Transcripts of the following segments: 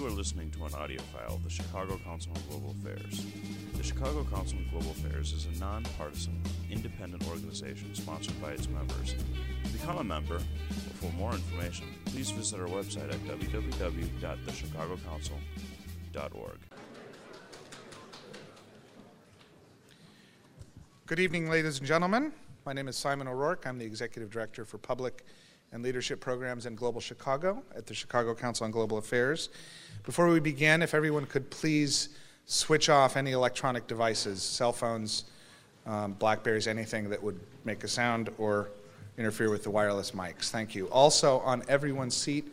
You are listening to an audio file of the Chicago Council on Global Affairs. The Chicago Council on Global Affairs is a nonpartisan, independent organization sponsored by its members. To become a member, or for more information, please visit our website at www.thechicagocouncil.org. Good evening, ladies and gentlemen. My name is Simon O'Rourke. I'm the Executive Director for Public and Leadership Programs in Global Chicago at the Chicago Council on Global Affairs. Before we begin, if everyone could please switch off any electronic devices, cell phones, um, Blackberries, anything that would make a sound or interfere with the wireless mics. Thank you. Also, on everyone's seat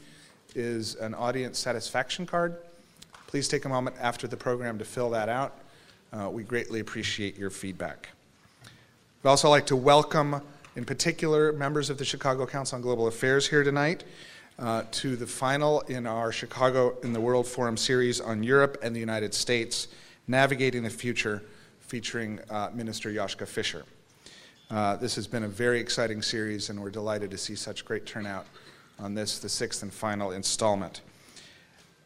is an audience satisfaction card. Please take a moment after the program to fill that out. Uh, we greatly appreciate your feedback. We'd also like to welcome, in particular, members of the Chicago Council on Global Affairs here tonight uh, to the final in our Chicago in the World Forum series on Europe and the United States, Navigating the Future, featuring uh, Minister Joschka Fischer. Uh, this has been a very exciting series, and we're delighted to see such great turnout on this, the sixth and final installment.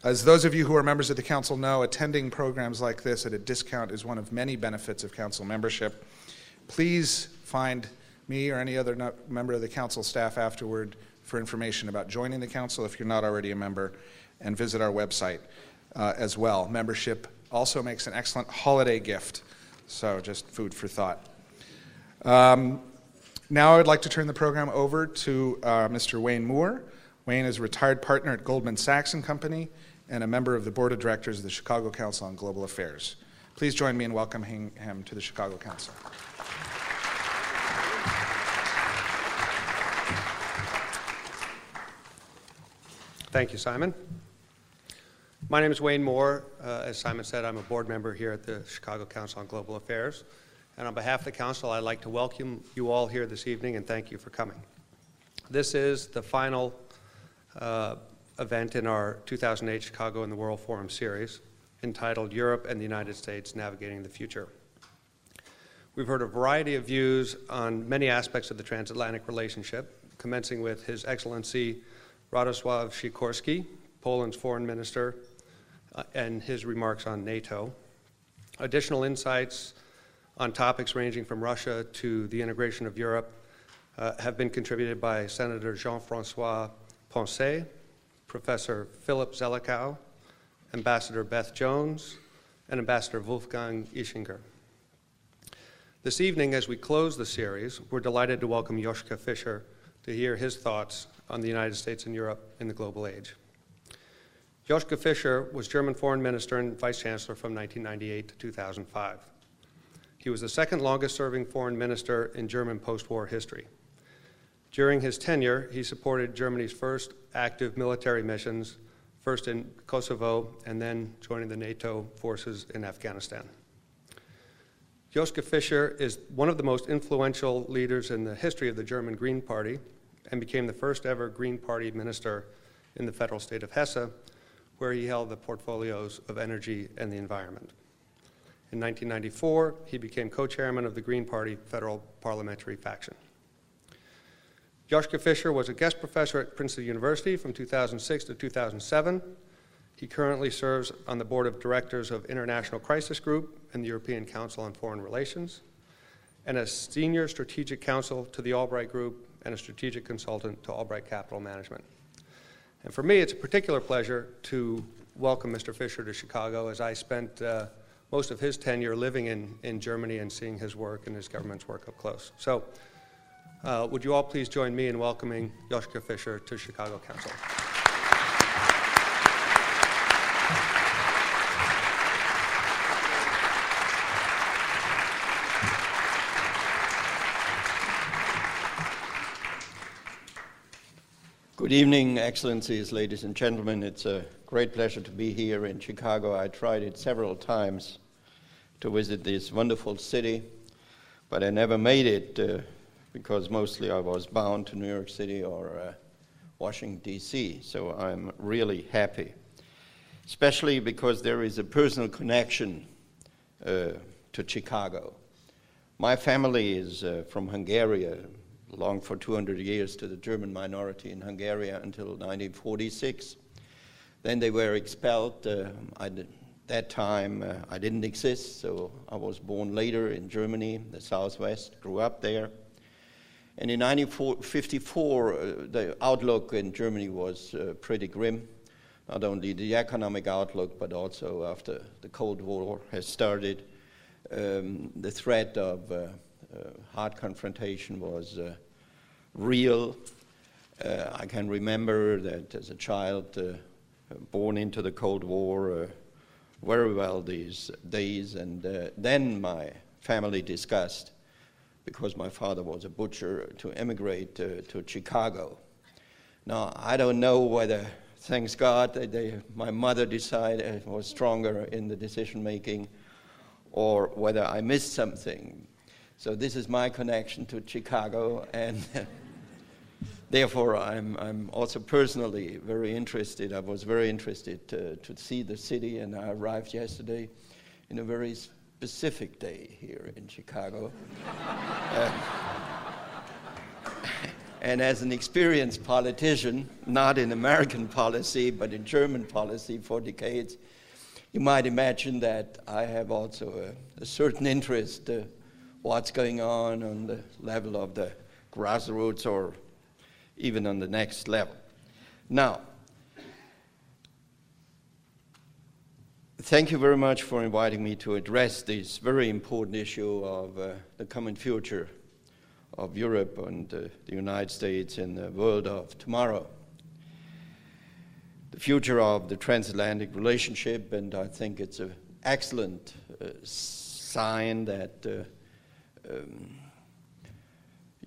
As those of you who are members of the Council know, attending programs like this at a discount is one of many benefits of Council membership please find me or any other no- member of the council staff afterward for information about joining the council if you're not already a member, and visit our website uh, as well. Membership also makes an excellent holiday gift, so just food for thought. Um, now I'd like to turn the program over to uh, Mr. Wayne Moore. Wayne is a retired partner at Goldman Sachs and Company and a member of the board of directors of the Chicago Council on Global Affairs. Please join me in welcoming him to the Chicago Council. Thank you, Simon. My name is Wayne Moore. Uh, as Simon said, I'm a board member here at the Chicago Council on Global Affairs. And on behalf of the Council, I'd like to welcome you all here this evening and thank you for coming. This is the final uh, event in our 2008 Chicago in the World Forum series entitled Europe and the United States Navigating the Future. We've heard a variety of views on many aspects of the transatlantic relationship, commencing with His Excellency Radosław Sikorski, Poland's foreign minister, uh, and his remarks on NATO. Additional insights on topics ranging from Russia to the integration of Europe uh, have been contributed by Senator Jean Francois Poncet, Professor Philip Zelikow, Ambassador Beth Jones, and Ambassador Wolfgang Ischinger. This evening, as we close the series, we're delighted to welcome Joschka Fischer to hear his thoughts on the United States and Europe in the global age. Joschka Fischer was German foreign minister and vice chancellor from 1998 to 2005. He was the second longest serving foreign minister in German post war history. During his tenure, he supported Germany's first active military missions, first in Kosovo and then joining the NATO forces in Afghanistan. Joschka Fischer is one of the most influential leaders in the history of the German Green Party and became the first ever Green Party minister in the federal state of Hesse, where he held the portfolios of energy and the environment. In 1994, he became co chairman of the Green Party federal parliamentary faction. Joschka Fischer was a guest professor at Princeton University from 2006 to 2007. He currently serves on the board of directors of International Crisis Group and the European Council on Foreign Relations, and as senior strategic counsel to the Albright Group and a strategic consultant to Albright Capital Management. And for me, it's a particular pleasure to welcome Mr. Fischer to Chicago as I spent uh, most of his tenure living in, in Germany and seeing his work and his government's work up close. So, uh, would you all please join me in welcoming Joschka Fischer to Chicago Council? Good evening, Excellencies, ladies and gentlemen. It's a great pleasure to be here in Chicago. I tried it several times to visit this wonderful city, but I never made it uh, because mostly I was bound to New York City or uh, Washington, D.C. So I'm really happy, especially because there is a personal connection uh, to Chicago. My family is uh, from Hungary, belonged for 200 years to the German minority in Hungary until 1946. Then they were expelled. Uh, I that time uh, I didn't exist, so I was born later in Germany, the southwest, grew up there. And in 1954, uh, the outlook in Germany was uh, pretty grim. Not only the economic outlook, but also after the Cold War has started, um, the threat of uh, Uh, hard confrontation was uh, real. Uh, I can remember that as a child uh, born into the Cold War very well these days, and then my family discussed because my father was a butcher, to emigrate to, to Chicago. Now, I don't know whether, thanks God, they, my mother decided was stronger in the decision making or whether I missed something. So, this is my connection to Chicago, and therefore, I'm, I'm also personally very interested. I was very interested to, to see the city, and I arrived yesterday in a very specific day here in Chicago. uh, and as an experienced politician, not in American policy, but in German policy for decades, you might imagine that I have also a, a certain interest uh, what's going on on the level of the grassroots or even on the next level. Now, Thank you very much for inviting me to address this very important issue of uh, the common future of Europe and uh, the United States in the world of tomorrow. The future of the transatlantic relationship, and I think it's an excellent uh, sign that uh, um,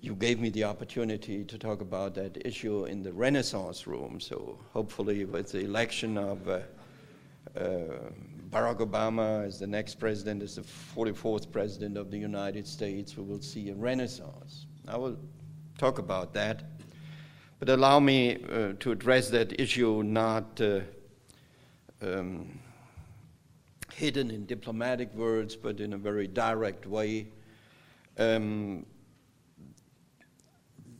you gave me the opportunity to talk about that issue in the Renaissance room. So hopefully, with the election of uh, uh, Barack Obama as the next president, as the 44th president of the United States, we will see a renaissance. I will talk about that. But allow me uh, to address that issue not uh, um, hidden in diplomatic words, but in a very direct way. Um,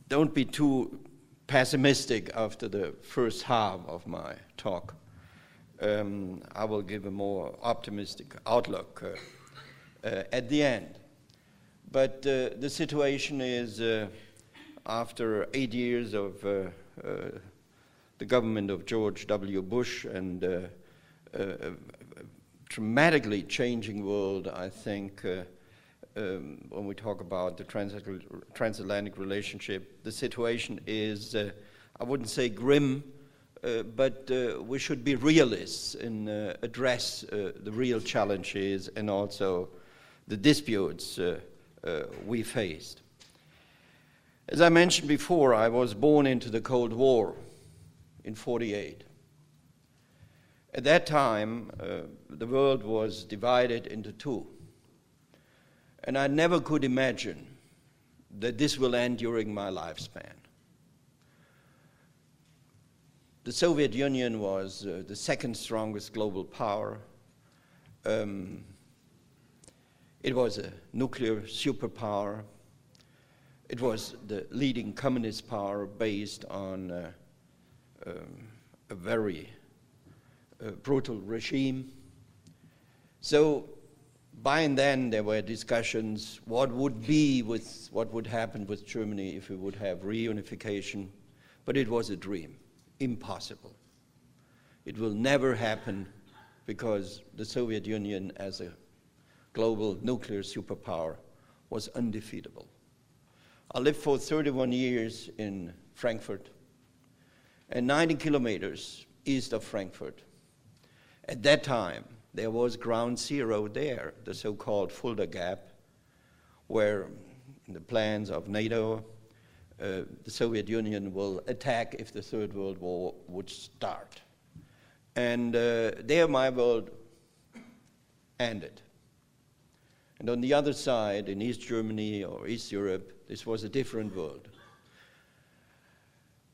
don't be too pessimistic after the first half of my talk um, I will give a more optimistic outlook uh, uh, at the end. But uh, the situation is, uh, after eight years of uh, uh, the government of George W. Bush and a dramatically changing world, I think. Um, when we talk about the transatlantic relationship, the situation is, I wouldn't say grim, uh, but uh, we should be realists and uh, address uh, the real challenges and also the disputes uh, we faced. As I mentioned before, I was born into the Cold War in 48. At that time, the world was divided into two. And I never could imagine that this will end during my lifespan. The Soviet Union was uh, the second strongest global power. Um, it was a nuclear superpower. It was the leading communist power based on uh, um, a very uh, brutal regime. So by and then there were discussions what would be with what would happen with Germany if we would have reunification, but it was a dream impossible. It will never happen because the Soviet Union, as a global nuclear superpower, was undefeatable. I lived for 31 years in Frankfurt and 90 kilometers east of Frankfurt. At that time, there was ground zero there, the so called Fulda Gap, where the plans of NATO uh, the Soviet Union will attack if the Third World War would start. And uh, there my world ended. And on the other side, in East Germany or East Europe, this was a different world.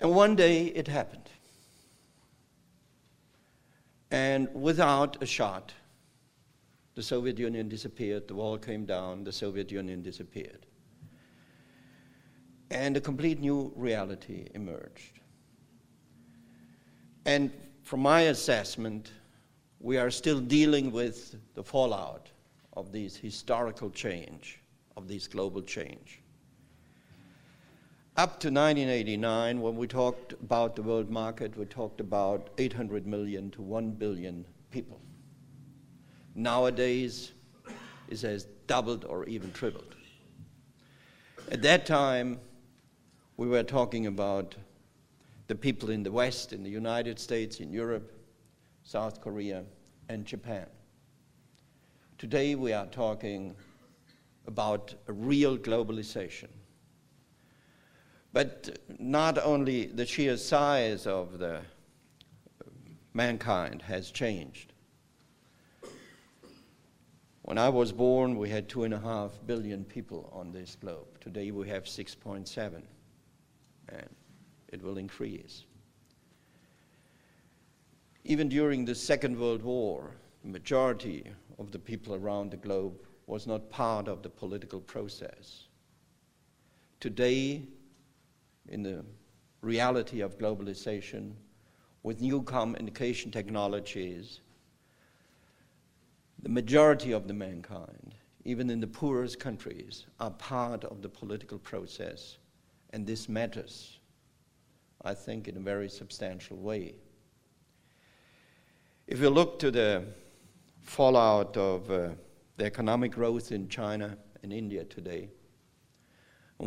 And one day it happened. And without a shot, the Soviet Union disappeared, the wall came down, the Soviet Union disappeared and a complete new reality emerged. And from my assessment, we are still dealing with the fallout of this historical change, of this global change. Up to 1989, when we talked about the world market, we talked about 800 million to 1 billion people. Nowadays, it has doubled or even tripled. At that time, we were talking about the people in the West, in the United States, in Europe, South Korea, and Japan. Today, we are talking about a real globalization but not only the sheer size of the mankind has changed. When I was born, we had two and a half billion people on this globe. Today we have 6.7, and it will increase. Even during the Second World War, the majority of the people around the globe was not part of the political process. Today, in the reality of globalization with new communication technologies, the majority of the mankind, even in the poorest countries, are part of the political process, and this matters, I think, in a very substantial way. If you look to the fallout of uh, the economic growth in China and India today,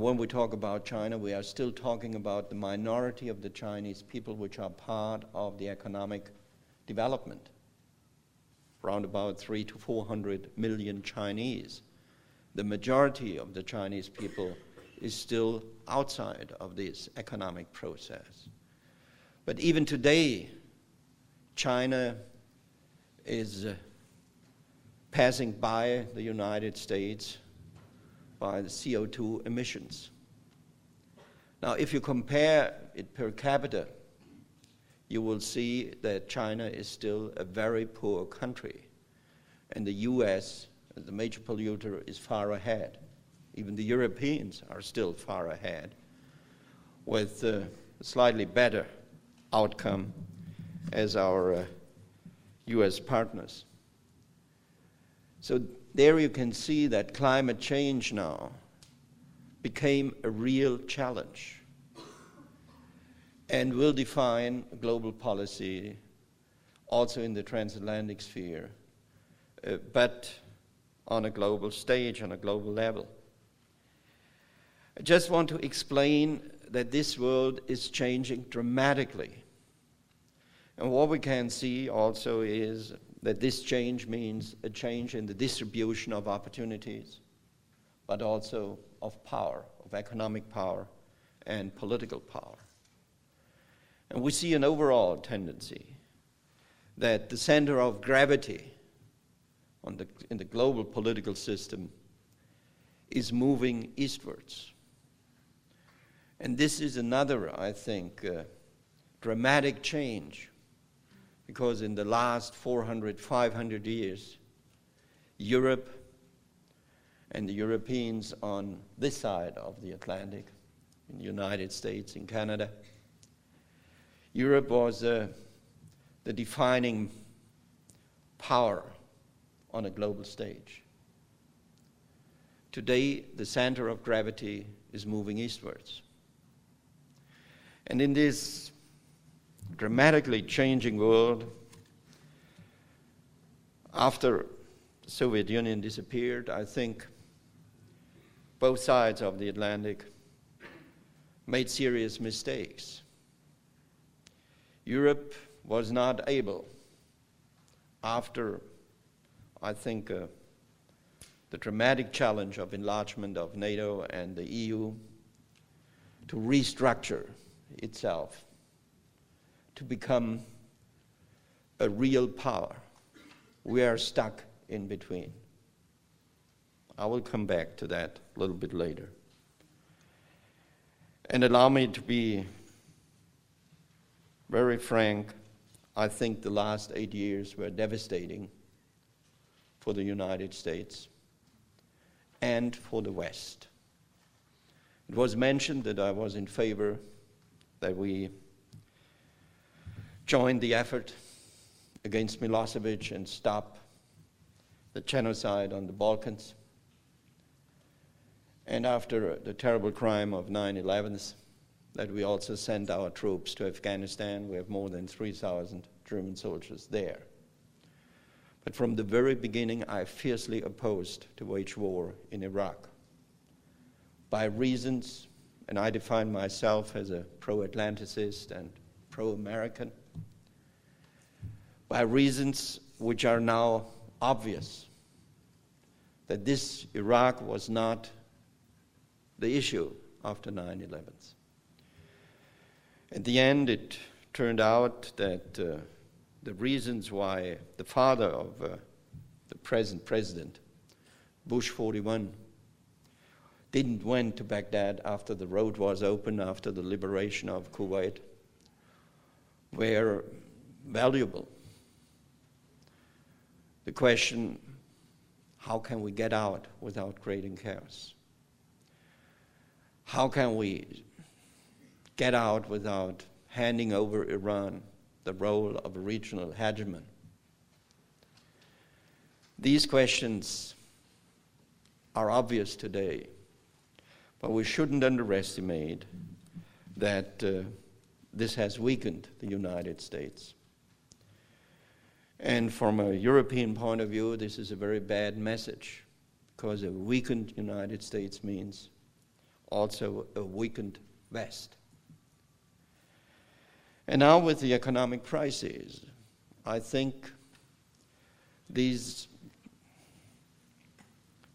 when we talk about China, we are still talking about the minority of the Chinese people which are part of the economic development. Around about three to 400 million Chinese. The majority of the Chinese people is still outside of this economic process. But even today, China is uh, passing by the United States by the CO2 emissions. Now, if you compare it per capita, you will see that China is still a very poor country, and the US, the major polluter, is far ahead. Even the Europeans are still far ahead, with a slightly better outcome as our uh, US partners. So there you can see that climate change now became a real challenge and will define global policy also in the transatlantic sphere, uh, but on a global stage, on a global level. I just want to explain that this world is changing dramatically. And what we can see also is that this change means a change in the distribution of opportunities, but also of power, of economic power and political power. And we see an overall tendency that the center of gravity the, in the global political system is moving eastwards. And this is another, I think, uh, dramatic change because in the last 400, 500 years, Europe and the Europeans on this side of the Atlantic, in the United States, in Canada, Europe was uh, the defining power on a global stage. Today, the center of gravity is moving eastwards. And in this dramatically changing world. After the Soviet Union disappeared, I think both sides of the Atlantic made serious mistakes. Europe was not able, after, I think, uh, the dramatic challenge of enlargement of NATO and the EU, to restructure itself to become a real power. We are stuck in between. I will come back to that a little bit later. And allow me to be very frank. I think the last eight years were devastating for the United States and for the West. It was mentioned that I was in favor that we join the effort against Milosevic and stop the genocide on the Balkans. And after the terrible crime of 9 11, that we also sent our troops to Afghanistan. We have more than 3,000 German soldiers there. But from the very beginning, I fiercely opposed to wage war in Iraq by reasons, and I define myself as a pro Atlanticist and pro American, by reasons which are now obvious that this Iraq was not the issue after 9 11. At the end, it turned out that uh, the reasons why the father of uh, the present president, Bush 41, didn't went to Baghdad after the road was open, after the liberation of Kuwait, were valuable. The question, how can we get out without creating chaos? How can we get out without handing over Iran the role of a regional hegemon? These questions are obvious today, but we shouldn't underestimate that uh, this has weakened the United States. And from a European point of view, this is a very bad message because a weakened United States means also a weakened West. And now, with the economic crisis, I think these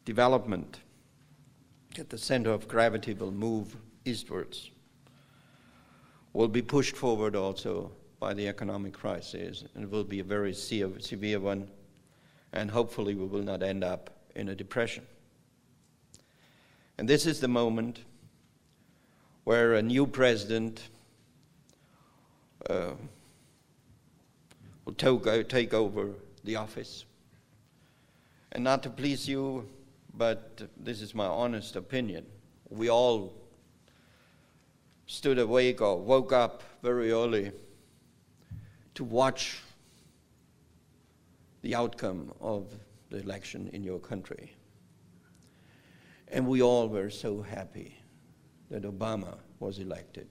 development at the center of gravity will move eastwards, will be pushed forward also by the economic crisis, and it will be a very severe one, and hopefully we will not end up in a depression. And this is the moment where a new president uh, will to- take over the office. And not to please you, but this is my honest opinion. We all stood awake or woke up very early to watch the outcome of the election in your country. And we all were so happy that Obama was elected.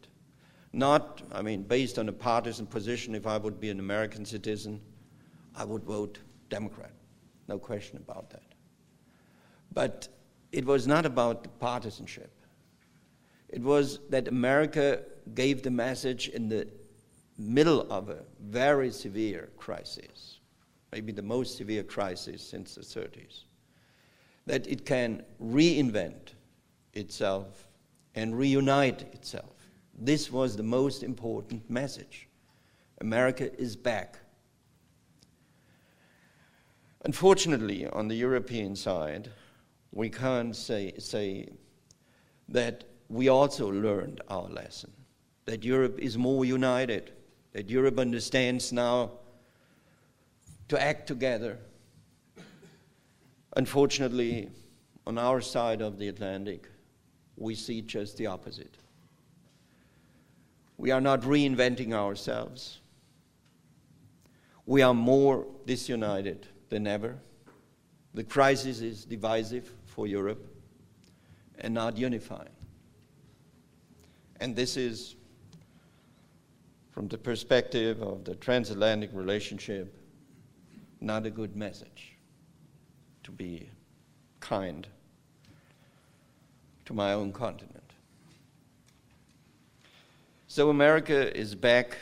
Not, I mean, based on a partisan position, if I would be an American citizen, I would vote Democrat. No question about that. But it was not about the partisanship. It was that America gave the message in the middle of a very severe crisis, maybe the most severe crisis since the 30s, that it can reinvent itself and reunite itself. This was the most important message. America is back. Unfortunately, on the European side, we can't say, say that we also learned our lesson, that Europe is more united, that Europe understands now to act together. Unfortunately, on our side of the Atlantic, we see just the opposite. We are not reinventing ourselves. We are more disunited than ever. The crisis is divisive for Europe and not unifying. And this is, from the perspective of the transatlantic relationship, not a good message, to be kind to my own continent. So America is back,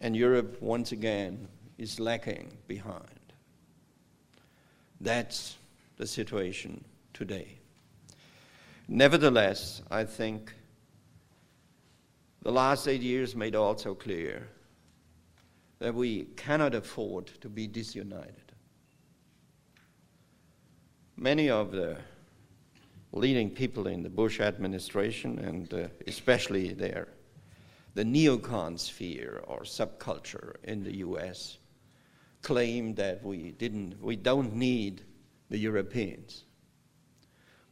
and Europe once again is lacking behind. That's the situation today. Nevertheless, I think the last eight years made also clear that we cannot afford to be disunited. Many of the leading people in the Bush administration, and uh, especially there, the neocon sphere or subculture in the US, claim that we didn't, we don't need the Europeans.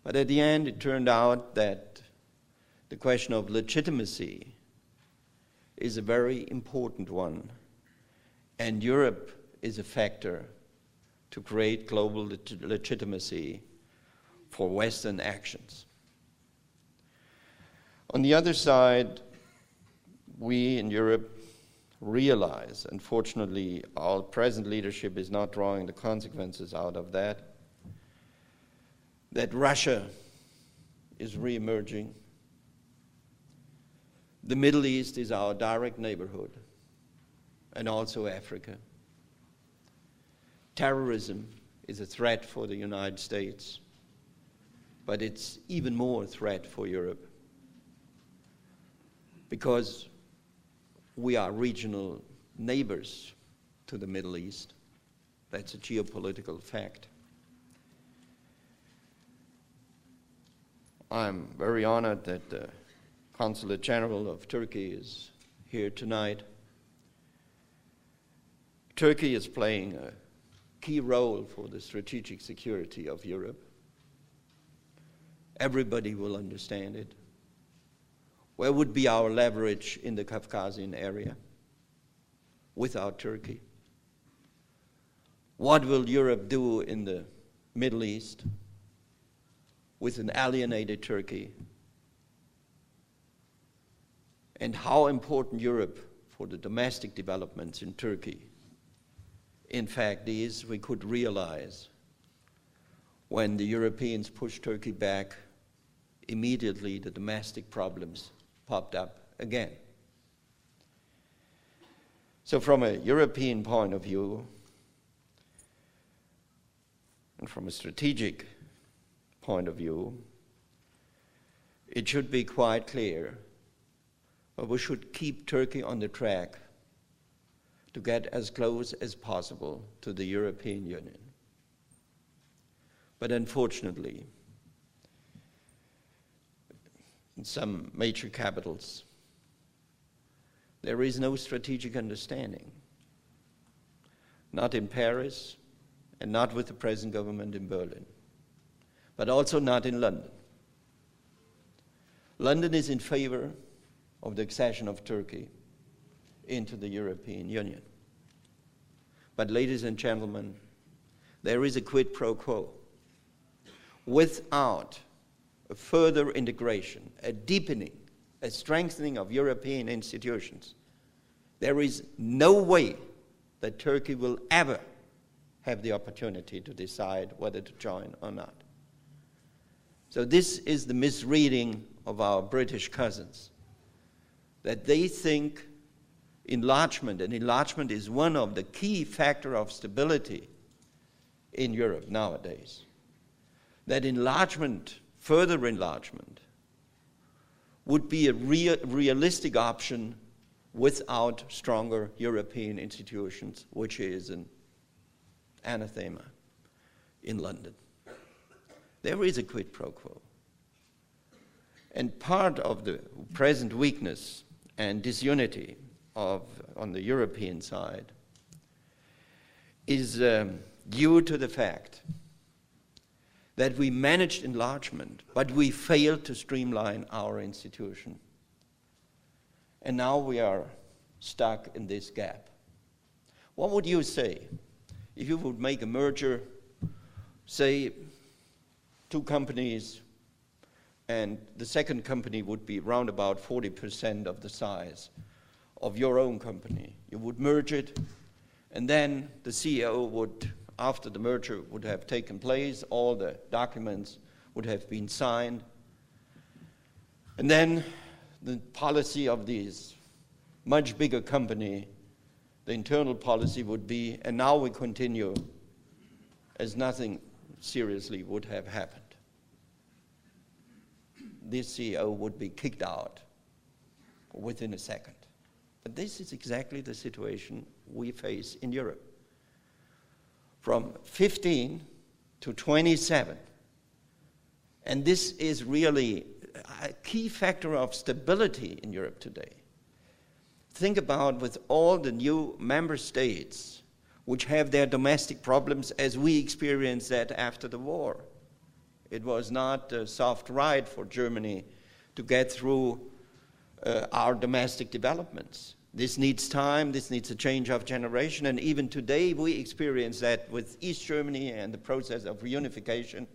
But at the end, it turned out that the question of legitimacy is a very important one And Europe is a factor to create global leg- legitimacy for Western actions. On the other side, we in Europe realize, unfortunately, our present leadership is not drawing the consequences out of that, that Russia is re-emerging. The Middle East is our direct neighborhood, and also Africa. Terrorism is a threat for the United States, but it's even more a threat for Europe because we are regional neighbors to the Middle East. That's a geopolitical fact. I'm very honored that the Consulate General of Turkey is here tonight. Turkey is playing a key role for the strategic security of Europe. Everybody will understand it. Where would be our leverage in the Caucasian area without Turkey? What will Europe do in the Middle East with an alienated Turkey? And how important Europe for the domestic developments in Turkey, in fact, is, we could realize when the Europeans pushed Turkey back, immediately the domestic problems popped up again. So, from a European point of view, and from a strategic point of view, it should be quite clear that we should keep Turkey on the track to get as close as possible to the European Union. But unfortunately, in some major capitals, there is no strategic understanding. Not in Paris and not with the present government in Berlin, but also not in London. London is in favor of the accession of Turkey into the European Union. But, ladies and gentlemen, there is a quid pro quo. Without a further integration, a deepening, a strengthening of European institutions, there is no way that Turkey will ever have the opportunity to decide whether to join or not. So, this is the misreading of our British cousins that they think enlargement, and enlargement is one of the key factor of stability in Europe nowadays. That enlargement further enlargement would be a real, realistic option without stronger European institutions, which is an anathema in London. There is a quid pro quo. And part of the present weakness and disunity of, on the European side is um, due to the fact that we managed enlargement, but we failed to streamline our institution. And now we are stuck in this gap. What would you say if you would make a merger, say, two companies, and the second company would be around about 40% of the size of your own company? You would merge it, and then the CEO would after the merger would have taken place, all the documents would have been signed. And then the policy of this much bigger company, the internal policy would be, and now we continue as nothing seriously would have happened. This CEO would be kicked out within a second. But this is exactly the situation we face in Europe from 15 to 27. And this is really a key factor of stability in Europe today. Think about with all the new member states which have their domestic problems as we experienced that after the war. It was not a soft ride for Germany to get through uh, our domestic developments. This needs time, this needs a change of generation, and even today we experience that with East Germany and the process of reunification.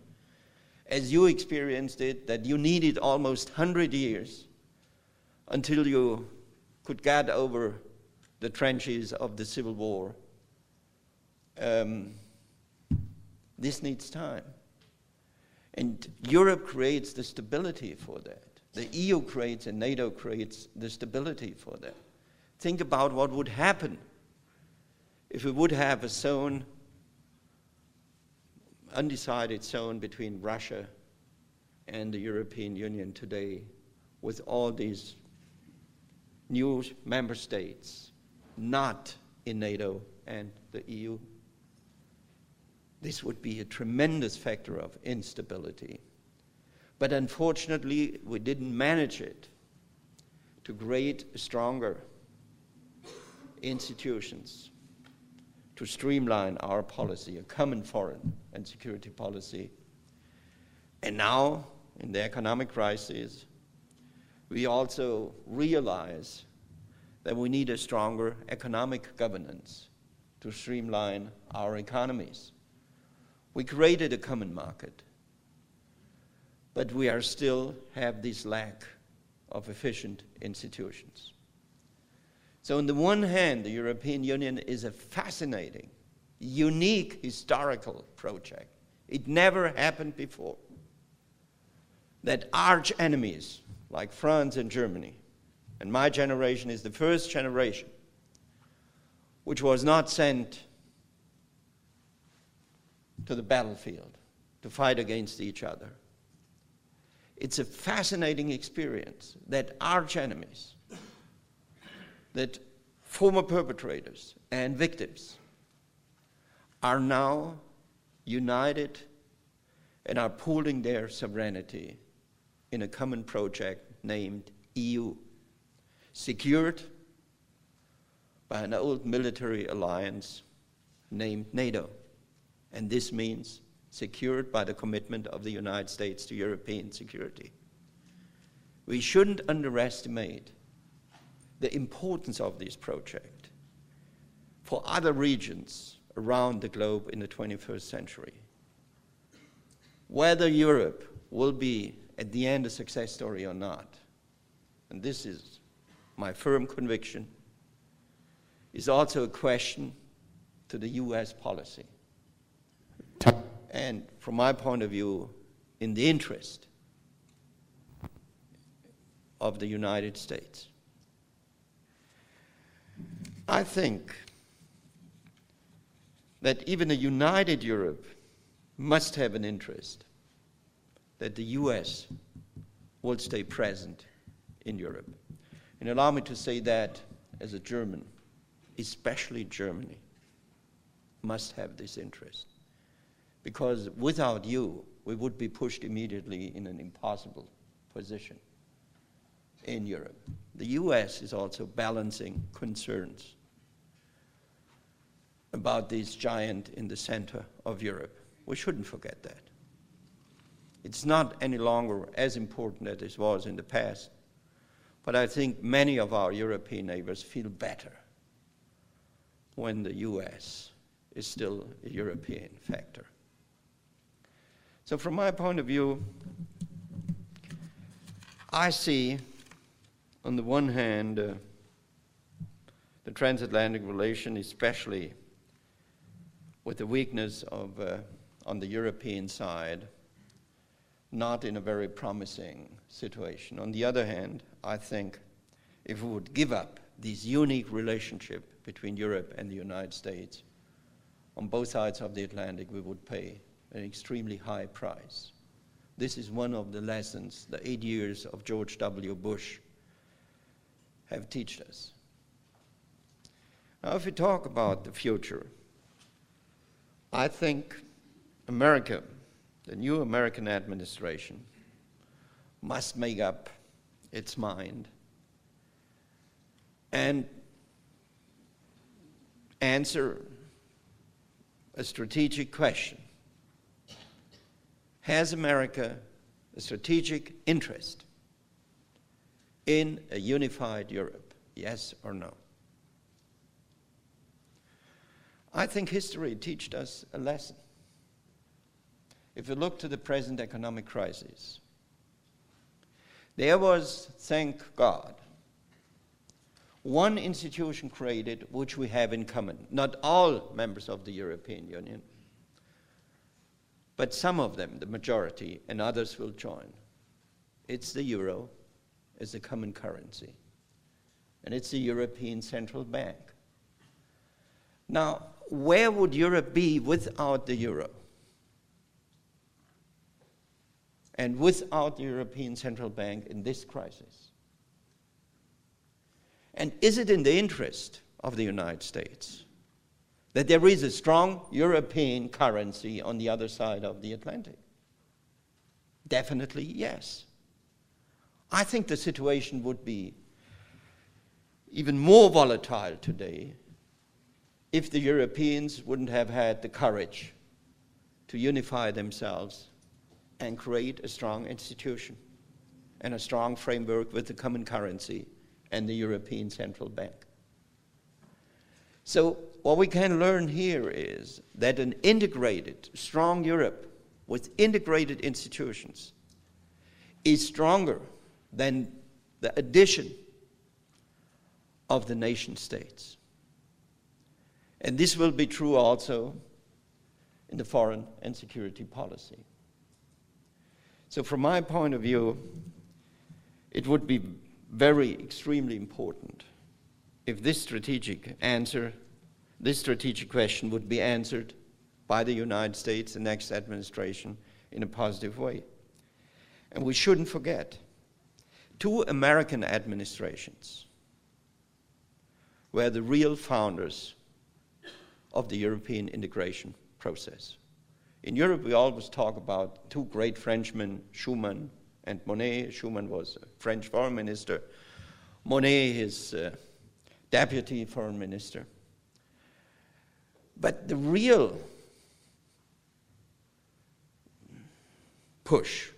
As you experienced it, that you needed almost 100 years until you could get over the trenches of the Civil War. Um, this needs time. And Europe creates the stability for that. The EU creates and NATO creates the stability for that. Think about what would happen if we would have a zone, undecided zone between Russia and the European Union today with all these new member states not in NATO and the EU. This would be a tremendous factor of instability. But unfortunately, we didn't manage it to create stronger institutions, to streamline our policy, a common foreign and security policy. And now, in the economic crisis, we also realize that we need a stronger economic governance to streamline our economies. We created a common market, but we are still have this lack of efficient institutions. So, on the one hand, the European Union is a fascinating, unique historical project. It never happened before that arch enemies like France and Germany and my generation is the first generation which was not sent to the battlefield to fight against each other. It's a fascinating experience that arch enemies, that former perpetrators and victims are now united and are pooling their sovereignty in a common project named EU secured by an old military alliance named NATO. And this means secured by the commitment of the United States to European security. We shouldn't underestimate the importance of this project for other regions around the globe in the 21st century. Whether Europe will be at the end a success story or not, and this is my firm conviction, is also a question to the US policy. And from my point of view, in the interest of the United States. I think that even a united Europe must have an interest that the US will stay present in Europe. And allow me to say that as a German, especially Germany, must have this interest. Because without you, we would be pushed immediately in an impossible position in Europe. The US is also balancing concerns about this giant in the center of Europe. We shouldn't forget that. It's not any longer as important as it was in the past, but I think many of our European neighbors feel better when the US is still a European factor. So, from my point of view, I see, on the one hand, uh, the transatlantic relation, especially with the weakness of, uh, on the European side, not in a very promising situation. On the other hand, I think if we would give up this unique relationship between Europe and the United States, on both sides of the Atlantic, we would pay an extremely high price. This is one of the lessons the eight years of George W. Bush have taught us. Now, if we talk about the future, I think America, the new American administration, must make up its mind and answer a strategic question has America a strategic interest in a unified Europe? Yes or no? I think history taught us a lesson. If you look to the present economic crisis, there was, thank God, one institution created which we have in common. Not all members of the European Union, but some of them, the majority, and others will join. It's the euro, it's a common currency, and it's the European Central Bank. Now, where would Europe be without the euro? And without the European Central Bank in this crisis? And is it in the interest of the United States that there is a strong European currency on the other side of the Atlantic? Definitely yes. I think the situation would be even more volatile today if the Europeans wouldn't have had the courage to unify themselves and create a strong institution and a strong framework with the common currency and the European Central Bank. So, what we can learn here is that an integrated, strong Europe with integrated institutions is stronger than the addition of the nation states. And this will be true also in the foreign and security policy. So, from my point of view, it would be very extremely important if this strategic answer, this strategic question would be answered by the United States, the next administration, in a positive way. And we shouldn't forget two American administrations were the real founders of the European integration process. In Europe, we always talk about two great Frenchmen, Schuman and Monnet. Schuman was a French foreign minister, Monnet, his uh, deputy foreign minister. But the real push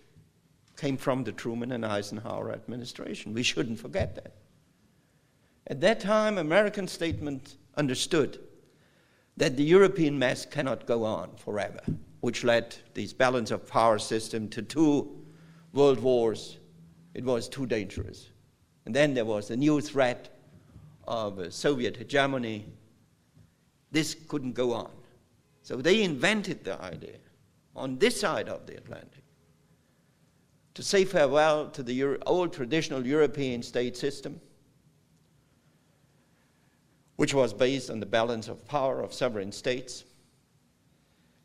came from the Truman and Eisenhower administration. We shouldn't forget that. At that time, American statement understood that the European mess cannot go on forever, which led this balance of power system to two world wars. It was too dangerous. And then there was the new threat of uh, Soviet hegemony. This couldn't go on. So they invented the idea on this side of the Atlantic to say farewell to the Euro- old traditional European state system which was based on the balance of power of sovereign states,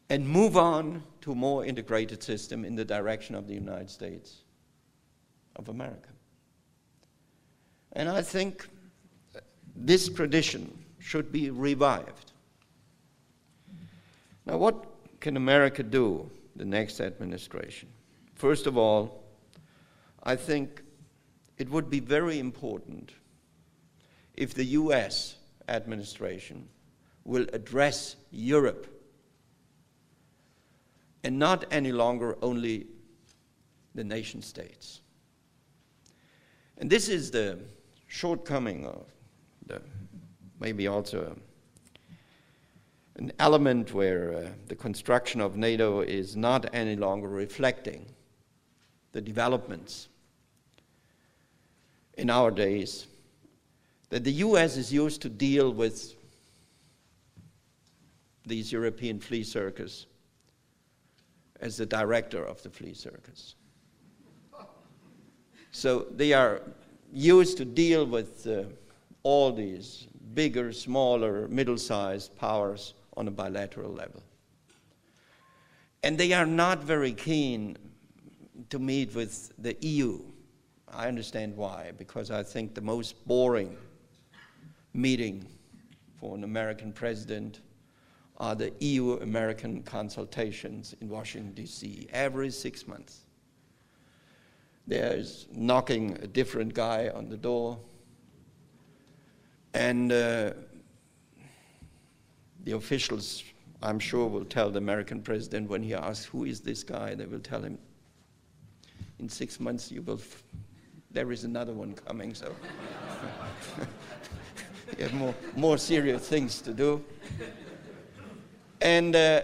and move on to a more integrated system in the direction of the United States of America. And I think this tradition should be revived. Now, what can America do, the next administration? First of all, I think it would be very important if the US administration will address Europe and not any longer only the nation states. And this is the shortcoming of the, maybe also an element where uh, the construction of NATO is not any longer reflecting the developments in our days that the US is used to deal with these European flea circus as the director of the flea circus. So they are used to deal with uh, all these bigger, smaller, middle sized powers on a bilateral level. And they are not very keen to meet with the EU. I understand why, because I think the most boring meeting for an American president are the EU American consultations in Washington, D.C., every six months. There's knocking a different guy on the door, and uh, the officials, I'm sure, will tell the American president when he asks, Who is this guy? they will tell him, In six months, you will, f- there is another one coming, so. you have more, more serious things to do. And uh,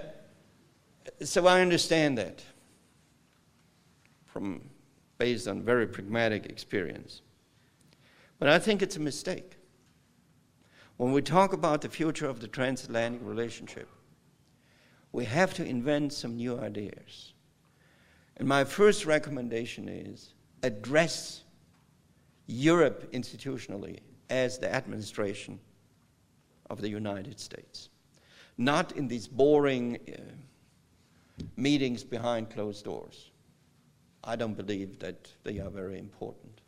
so I understand that from based on very pragmatic experience. But I think it's a mistake. When we talk about the future of the transatlantic relationship, we have to invent some new ideas. And my first recommendation is address Europe institutionally as the administration of the United States, not in these boring uh, meetings behind closed doors. I don't believe that they are very important.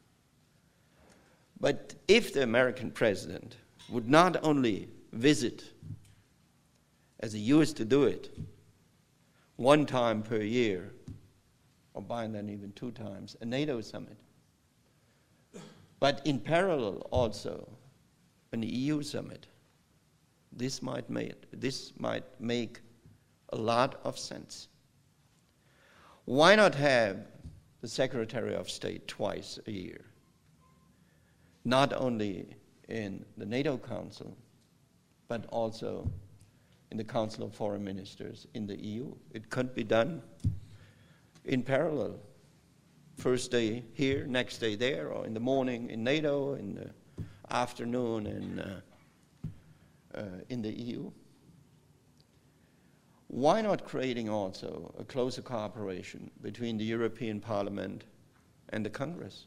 But if the American president would not only visit, as he used to do it, one time per year, or by then even two times, a NATO summit, but in parallel also an EU summit, this might make, this might make a lot of sense. Why not have the Secretary of State twice a year? Not only in the NATO Council, but also in the Council of Foreign Ministers in the EU. It could be done in parallel. First day here, next day there, or in the morning in NATO, in the afternoon in, uh, uh, in the EU. Why not creating also a closer cooperation between the European Parliament and the Congress?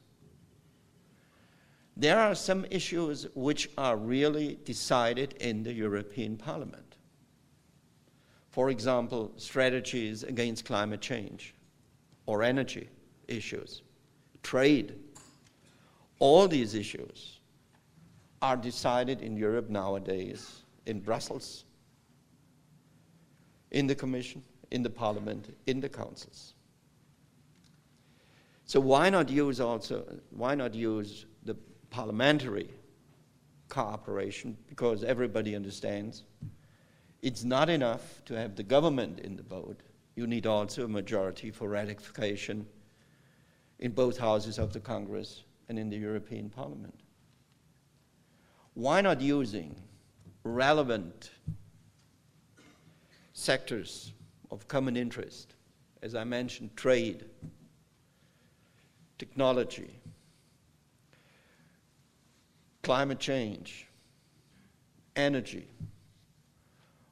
There are some issues which are really decided in the European Parliament. For example, strategies against climate change or energy issues, trade. All these issues are decided in Europe nowadays in Brussels, in the Commission, in the Parliament, in the councils. So why not use also why not use parliamentary cooperation because everybody understands it's not enough to have the government in the boat. You need also a majority for ratification in both houses of the Congress and in the European Parliament. Why not using relevant sectors of common interest? As I mentioned, trade, technology, climate change, energy.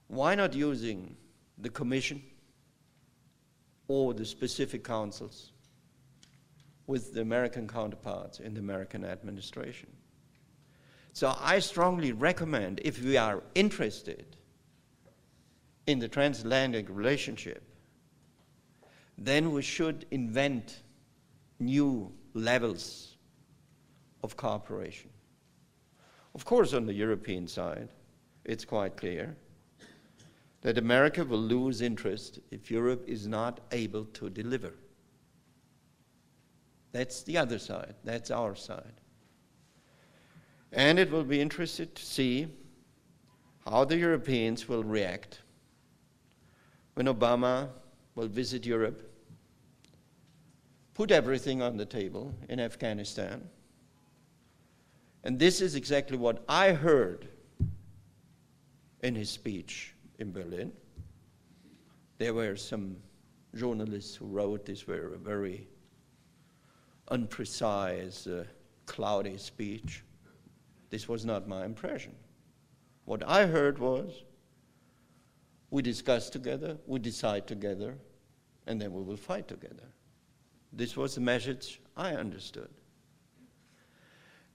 Why not using the Commission or the specific councils with the American counterparts in the American administration? So I strongly recommend, if we are interested in the transatlantic relationship, then we should invent new levels of cooperation. Of course, on the European side, it's quite clear that America will lose interest if Europe is not able to deliver. That's the other side, that's our side. And it will be interesting to see how the Europeans will react when Obama will visit Europe, put everything on the table in Afghanistan. And this is exactly what I heard in his speech in Berlin. There were some journalists who wrote this a very unprecise, uh, cloudy speech. This was not my impression. What I heard was we discuss together, we decide together, and then we will fight together. This was the message I understood.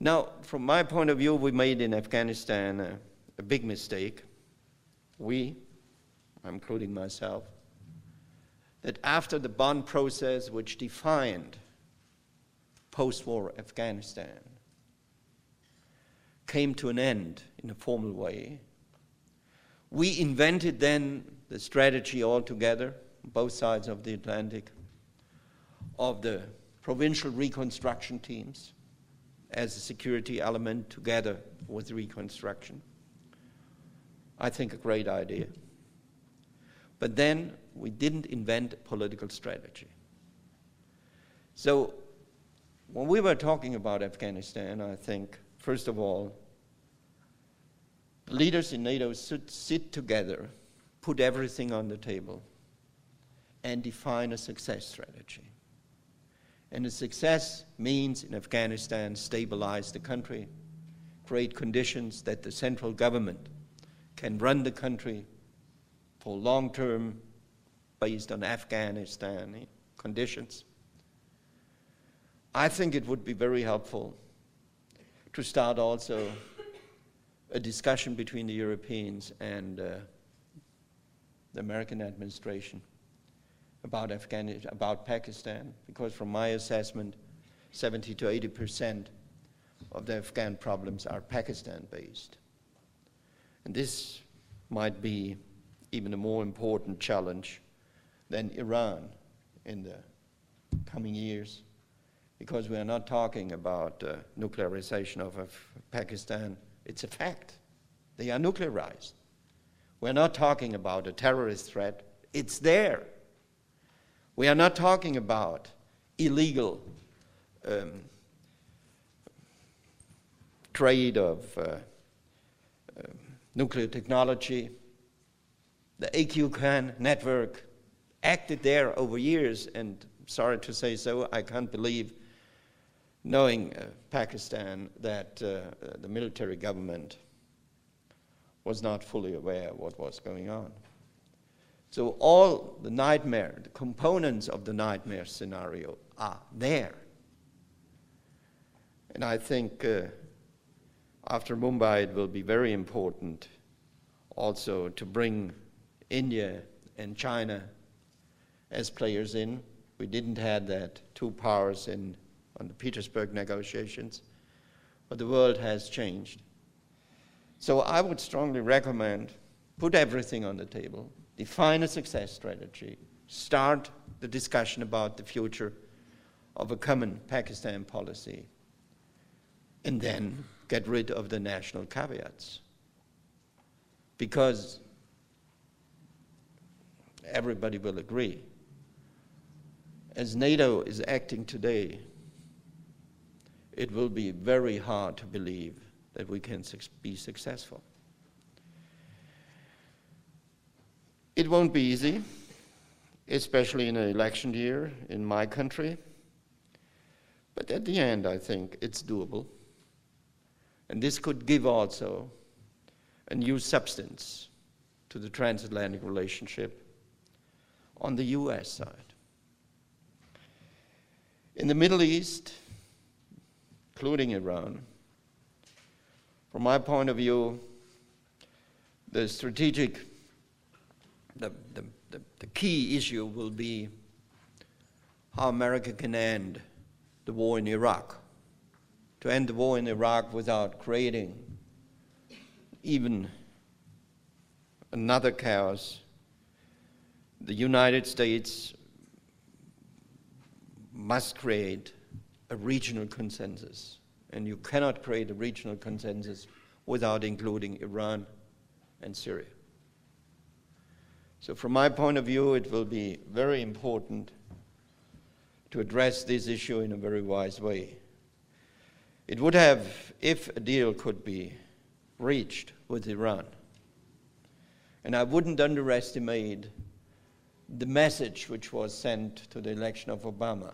Now, from my point of view, we made in Afghanistan a, a big mistake. We, including myself, that after the Bonn process, which defined post war Afghanistan, came to an end in a formal way. We invented then the strategy altogether, both sides of the Atlantic, of the provincial reconstruction teams as a security element together with reconstruction. I think a great idea. But then we didn't invent political strategy. So when we were talking about Afghanistan, I think First of all, leaders in NATO should sit together put everything on the table and define a success strategy. And a success means in Afghanistan stabilize the country, create conditions that the central government can run the country for long term based on Afghanistan conditions. I think it would be very helpful to start also a discussion between the Europeans and uh, the American administration about Afghanistan, about Pakistan, because from my assessment, 70 to 80 percent of the Afghan problems are Pakistan-based. And this might be even a more important challenge than Iran in the coming years, because we are not talking about uh, nuclearization of, of Pakistan. It's a fact. They are nuclearized. We're not talking about a terrorist threat. It's there. We are not talking about illegal um, trade of uh, uh, nuclear technology. The A.Q. Khan network acted there over years, and sorry to say so, I can't believe, knowing uh, Pakistan, that uh, the military government was not fully aware of what was going on. So all the nightmare, the components of the nightmare scenario are there. And I think uh, after Mumbai, it will be very important also to bring India and China as players in. We didn't have that two powers in on the Petersberg negotiations, but the world has changed. So I would strongly recommend put everything on the table define a success strategy, start the discussion about the future of a common Pakistan policy, and then get rid of the national caveats. Because everybody will agree, as NATO is acting today, it will be very hard to believe that we can be successful. It won't be easy, especially in an election year in my country. But at the end, I think it's doable. And this could give also a new substance to the transatlantic relationship on the US side. In the Middle East, including Iran, from my point of view, the strategic the, the, the, the key issue will be how America can end the war in Iraq. To end the war in Iraq without creating even another chaos, the United States must create a regional consensus. And you cannot create a regional consensus without including Iran and Syria. So, from my point of view, it will be very important to address this issue in a very wise way. It would have, if a deal could be reached with Iran, and I wouldn't underestimate the message which was sent to the election of Obama.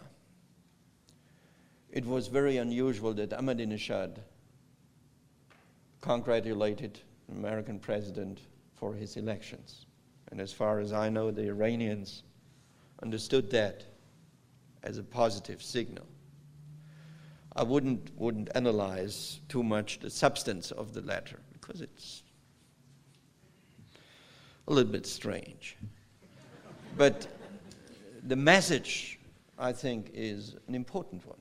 It was very unusual that Ahmadinejad congratulated the American president for his elections. And as far as I know, the Iranians understood that as a positive signal. I wouldn't, wouldn't analyze too much the substance of the letter because it's a little bit strange. but the message, I think, is an important one.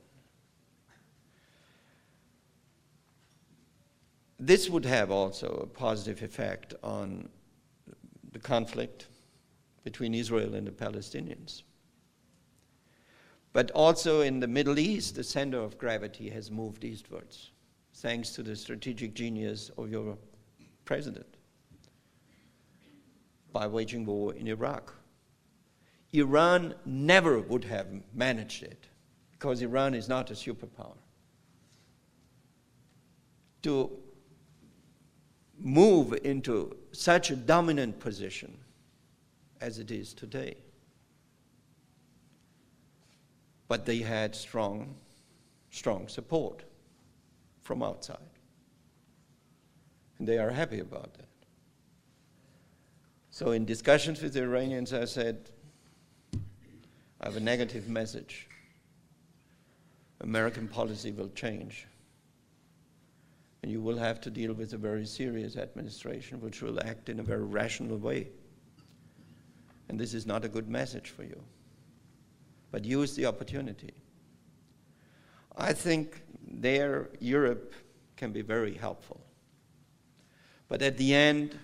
This would have also a positive effect on the conflict between Israel and the Palestinians. But also in the Middle East, the center of gravity has moved eastwards, thanks to the strategic genius of your president by waging war in Iraq. Iran never would have managed it because Iran is not a superpower. To move into such a dominant position as it is today. But they had strong, strong support from outside. And they are happy about that. So, in discussions with the Iranians, I said, I have a negative message. American policy will change. And you will have to deal with a very serious administration which will act in a very rational way. And this is not a good message for you. But use the opportunity. I think there Europe can be very helpful. But at the end,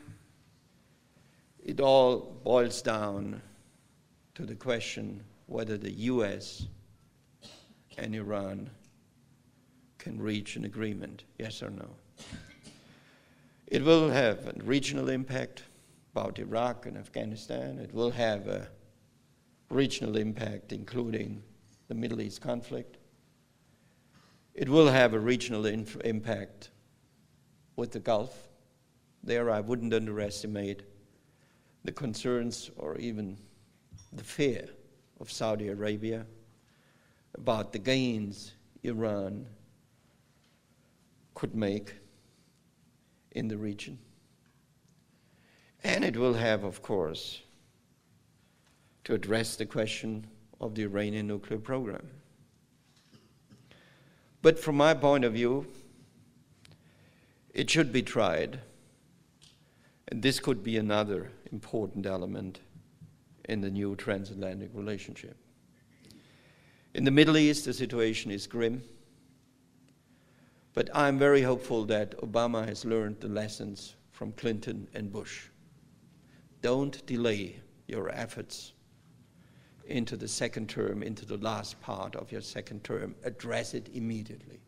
it all boils down to the question whether the US and Iran can reach an agreement, yes or no. It will have a regional impact about Iraq and Afghanistan. It will have a regional impact, including the Middle East conflict. It will have a regional impact with the Gulf. There, I wouldn't underestimate the concerns or even the fear of Saudi Arabia about the gains Iran could make in the region. And it will have, of course, to address the question of the Iranian nuclear program. But from my point of view, it should be tried. And this could be another important element in the new transatlantic relationship. In the Middle East, the situation is grim. But I'm very hopeful that Obama has learned the lessons from Clinton and Bush. Don't delay your efforts into the second term, into the last part of your second term. Address it immediately.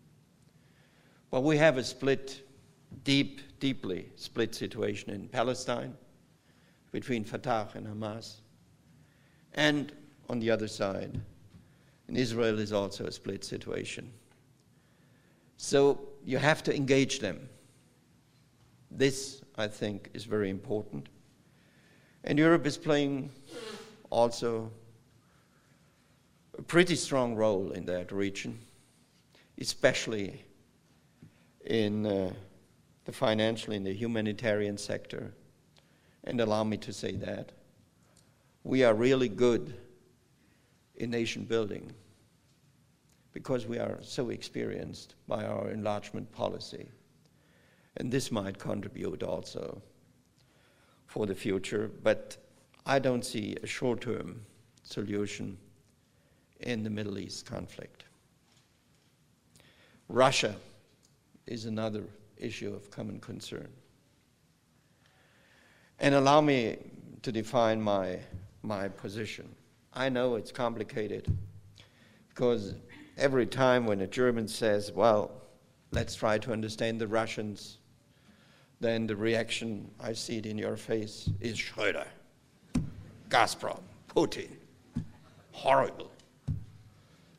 But we have a split, deep, deeply split situation in Palestine between Fatah and Hamas. And on the other side, in Israel is also a split situation. So you have to engage them. This, I think, is very important. And Europe is playing also a pretty strong role in that region, especially in uh, the financial and the humanitarian sector. And allow me to say that. We are really good in nation building because we are so experienced by our enlargement policy. And this might contribute also for the future, but I don't see a short term solution in the Middle East conflict. Russia is another issue of common concern. And allow me to define my, my position. I know it's complicated because every time when a German says, well, let's try to understand the Russians, then the reaction, I see it in your face, is Schröder, Gazprom, Putin. Horrible.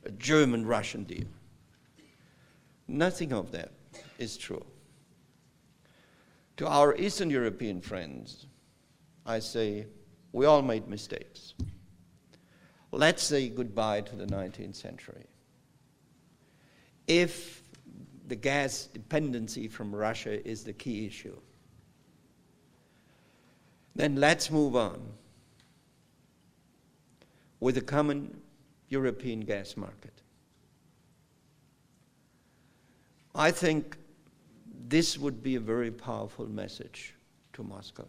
A German Russian deal. Nothing of that is true. To our Eastern European friends, I say, we all made mistakes. Let's say goodbye to the 19th century if the gas dependency from Russia is the key issue. Then let's move on with a common European gas market. I think this would be a very powerful message to Moscow.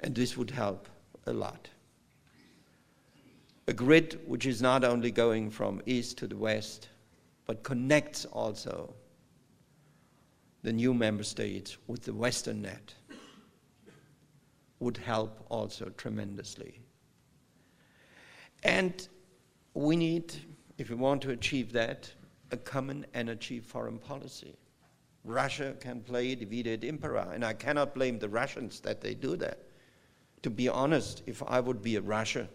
And this would help a lot a grid which is not only going from east to the west, but connects also the new member states with the Western net would help also tremendously. And we need, if we want to achieve that, a common energy foreign policy. Russia can play divide et impera, and I cannot blame the Russians that they do that. To be honest, if I would be a Russia,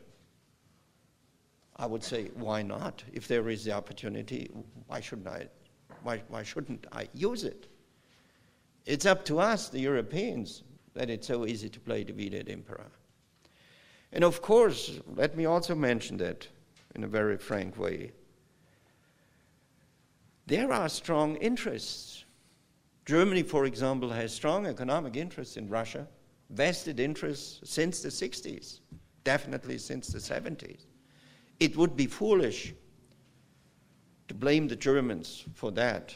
I would say, why not? If there is the opportunity, why shouldn't I, why, why shouldn't I use it? It's up to us, the Europeans, that it's so easy to play divide et impera. And of course, let me also mention that in a very frank way. There are strong interests. Germany, for example, has strong economic interests in Russia, vested interests since the 60s, definitely since the 70s. It would be foolish to blame the Germans for that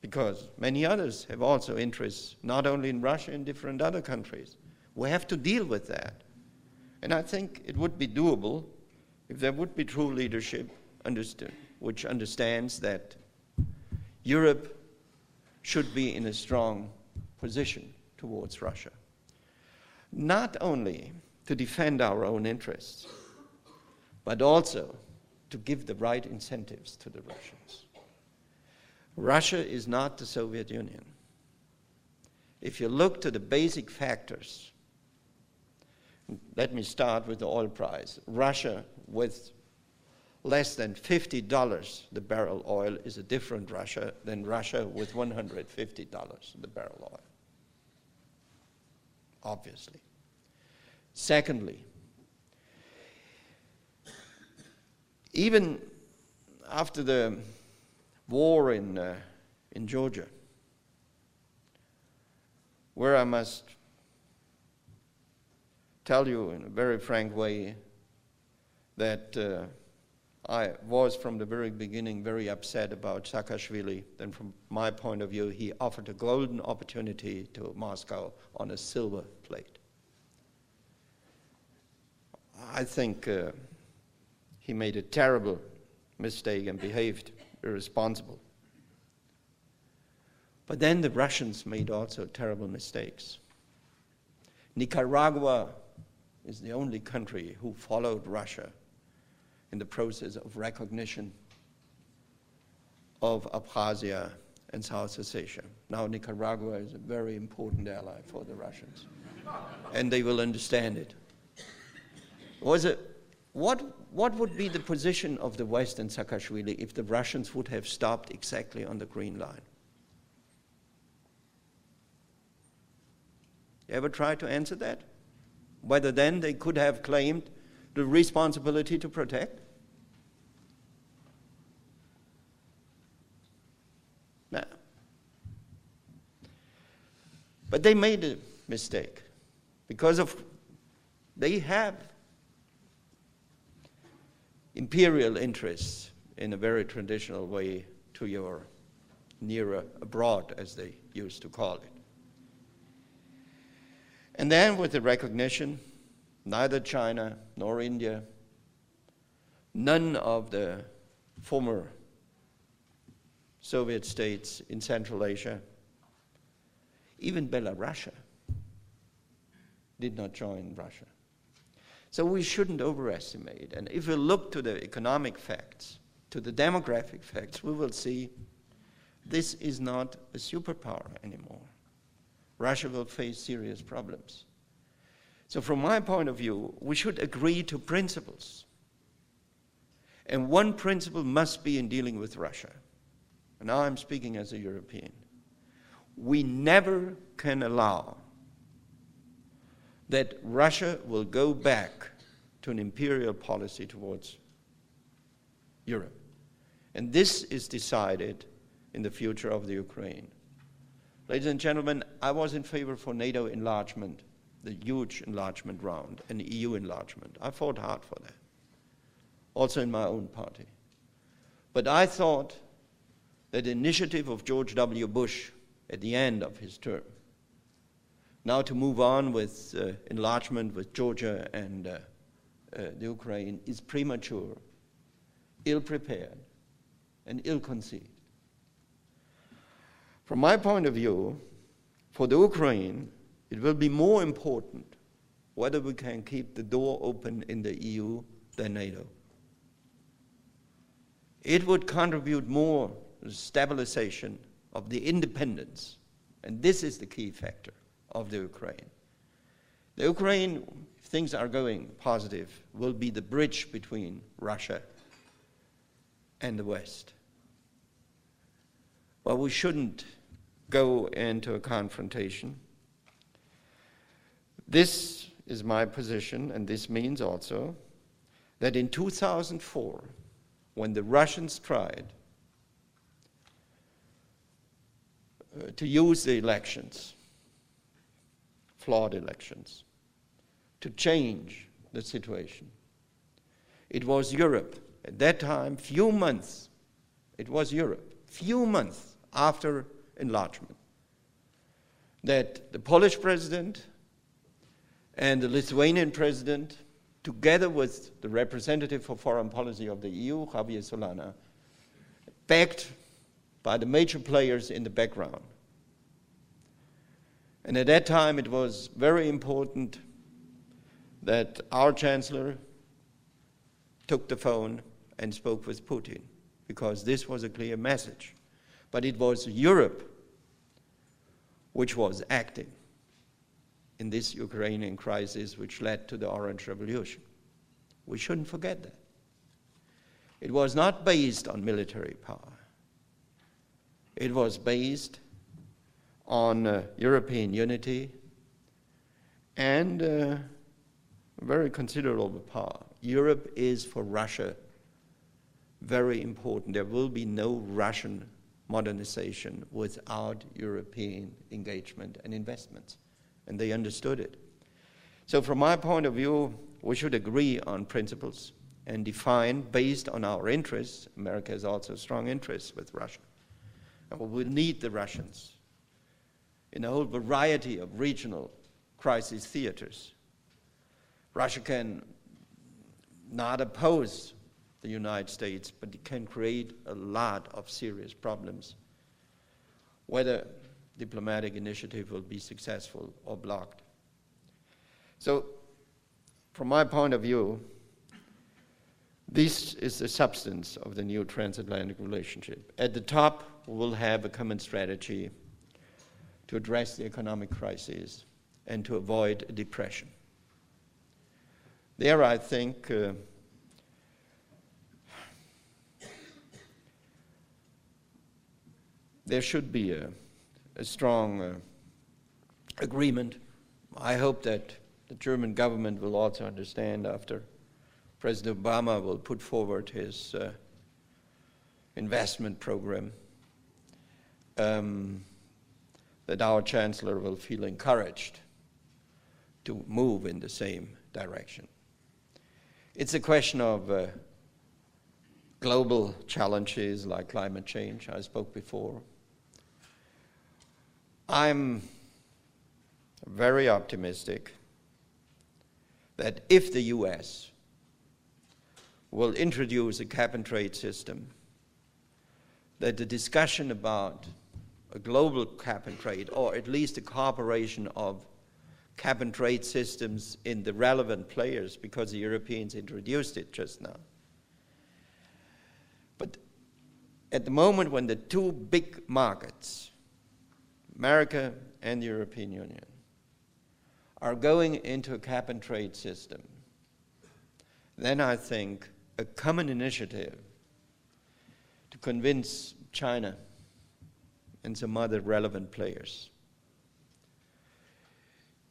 because many others have also interests, not only in Russia, in different other countries. We have to deal with that. And I think it would be doable if there would be true leadership understood, which understands that Europe should be in a strong position towards Russia. Not only to defend our own interests, but also to give the right incentives to the Russians. Russia is not the Soviet Union. If you look to the basic factors, let me start with the oil price. Russia, with less than $50 the barrel oil, is a different Russia than Russia with $150 the barrel oil. Obviously. Secondly, even after the war in, uh, in Georgia, where I must tell you in a very frank way that uh, I was from the very beginning very upset about Saakashvili. Then, from my point of view, he offered a golden opportunity to Moscow on a silver plate. I think uh, he made a terrible mistake and behaved irresponsible. But then the Russians made also terrible mistakes. Nicaragua is the only country who followed Russia in the process of recognition of Abkhazia and South Ossetia. Now, Nicaragua is a very important ally for the Russians, and they will understand it. Was it what, what would be the position of the West and Saakashvili if the Russians would have stopped exactly on the green line? You ever try to answer that? Whether then they could have claimed the responsibility to protect? No. But they made a mistake because of they have imperial interests in a very traditional way to your nearer abroad, as they used to call it. And then, with the recognition, neither China nor India, none of the former Soviet states in Central Asia, even Belarus, did not join Russia. So we shouldn't overestimate. And if we look to the economic facts, to the demographic facts, we will see this is not a superpower anymore. Russia will face serious problems. So, from my point of view, we should agree to principles. And one principle must be in dealing with Russia. And now I'm speaking as a European. We never can allow that Russia will go back to an imperial policy towards Europe. And this is decided in the future of the Ukraine. Ladies and gentlemen, I was in favor for NATO enlargement, the huge enlargement round, and EU enlargement. I fought hard for that, also in my own party. But I thought that the initiative of George W. Bush at the end of his term now to move on with uh, enlargement with Georgia and uh, uh, the Ukraine is premature, ill prepared, and ill conceived. From my point of view, for the Ukraine, it will be more important whether we can keep the door open in the EU than NATO. It would contribute more to the stabilization of the independence, and this is the key factor of the Ukraine. The Ukraine, if things are going positive, will be the bridge between Russia and the West. But we shouldn't go into a confrontation. This is my position, and this means also that in 2004, when the Russians tried uh, to use the elections, flawed elections, to change the situation, it was Europe. At that time, few months, it was Europe, few months after enlargement, that the Polish president and the Lithuanian president, together with the representative for foreign policy of the EU, Javier Solana, backed by the major players in the background. And at that time, it was very important that our chancellor took the phone and spoke with Putin, because this was a clear message. But it was Europe which was acting in this Ukrainian crisis, which led to the Orange Revolution. We shouldn't forget that. It was not based on military power, it was based on uh, European unity and uh, very considerable power. Europe is for Russia very important. There will be no Russian modernization without European engagement and investments. And they understood it. So, from my point of view, we should agree on principles and define based on our interests. America has also strong interests with Russia. And we will need the Russians in a whole variety of regional crisis theaters. Russia can not oppose the United States, but it can create a lot of serious problems. Whether diplomatic initiative will be successful or blocked. So, from my point of view, this is the substance of the new transatlantic relationship. At the top, we'll have a common strategy to address the economic crisis and to avoid depression. There, I think, uh, there should be a, a strong uh, agreement. I hope that the German government will also understand after President Obama will put forward his uh, investment program um, that our chancellor will feel encouraged to move in the same direction. It's a question of uh, global challenges like climate change, I spoke before, I'm very optimistic that if the US will introduce a cap and trade system, that the discussion about a global cap and trade, or at least a cooperation of cap and trade systems in the relevant players, because the Europeans introduced it just now. But at the moment when the two big markets, America and the European Union, are going into a cap and trade system, then I think a common initiative to convince China and some other relevant players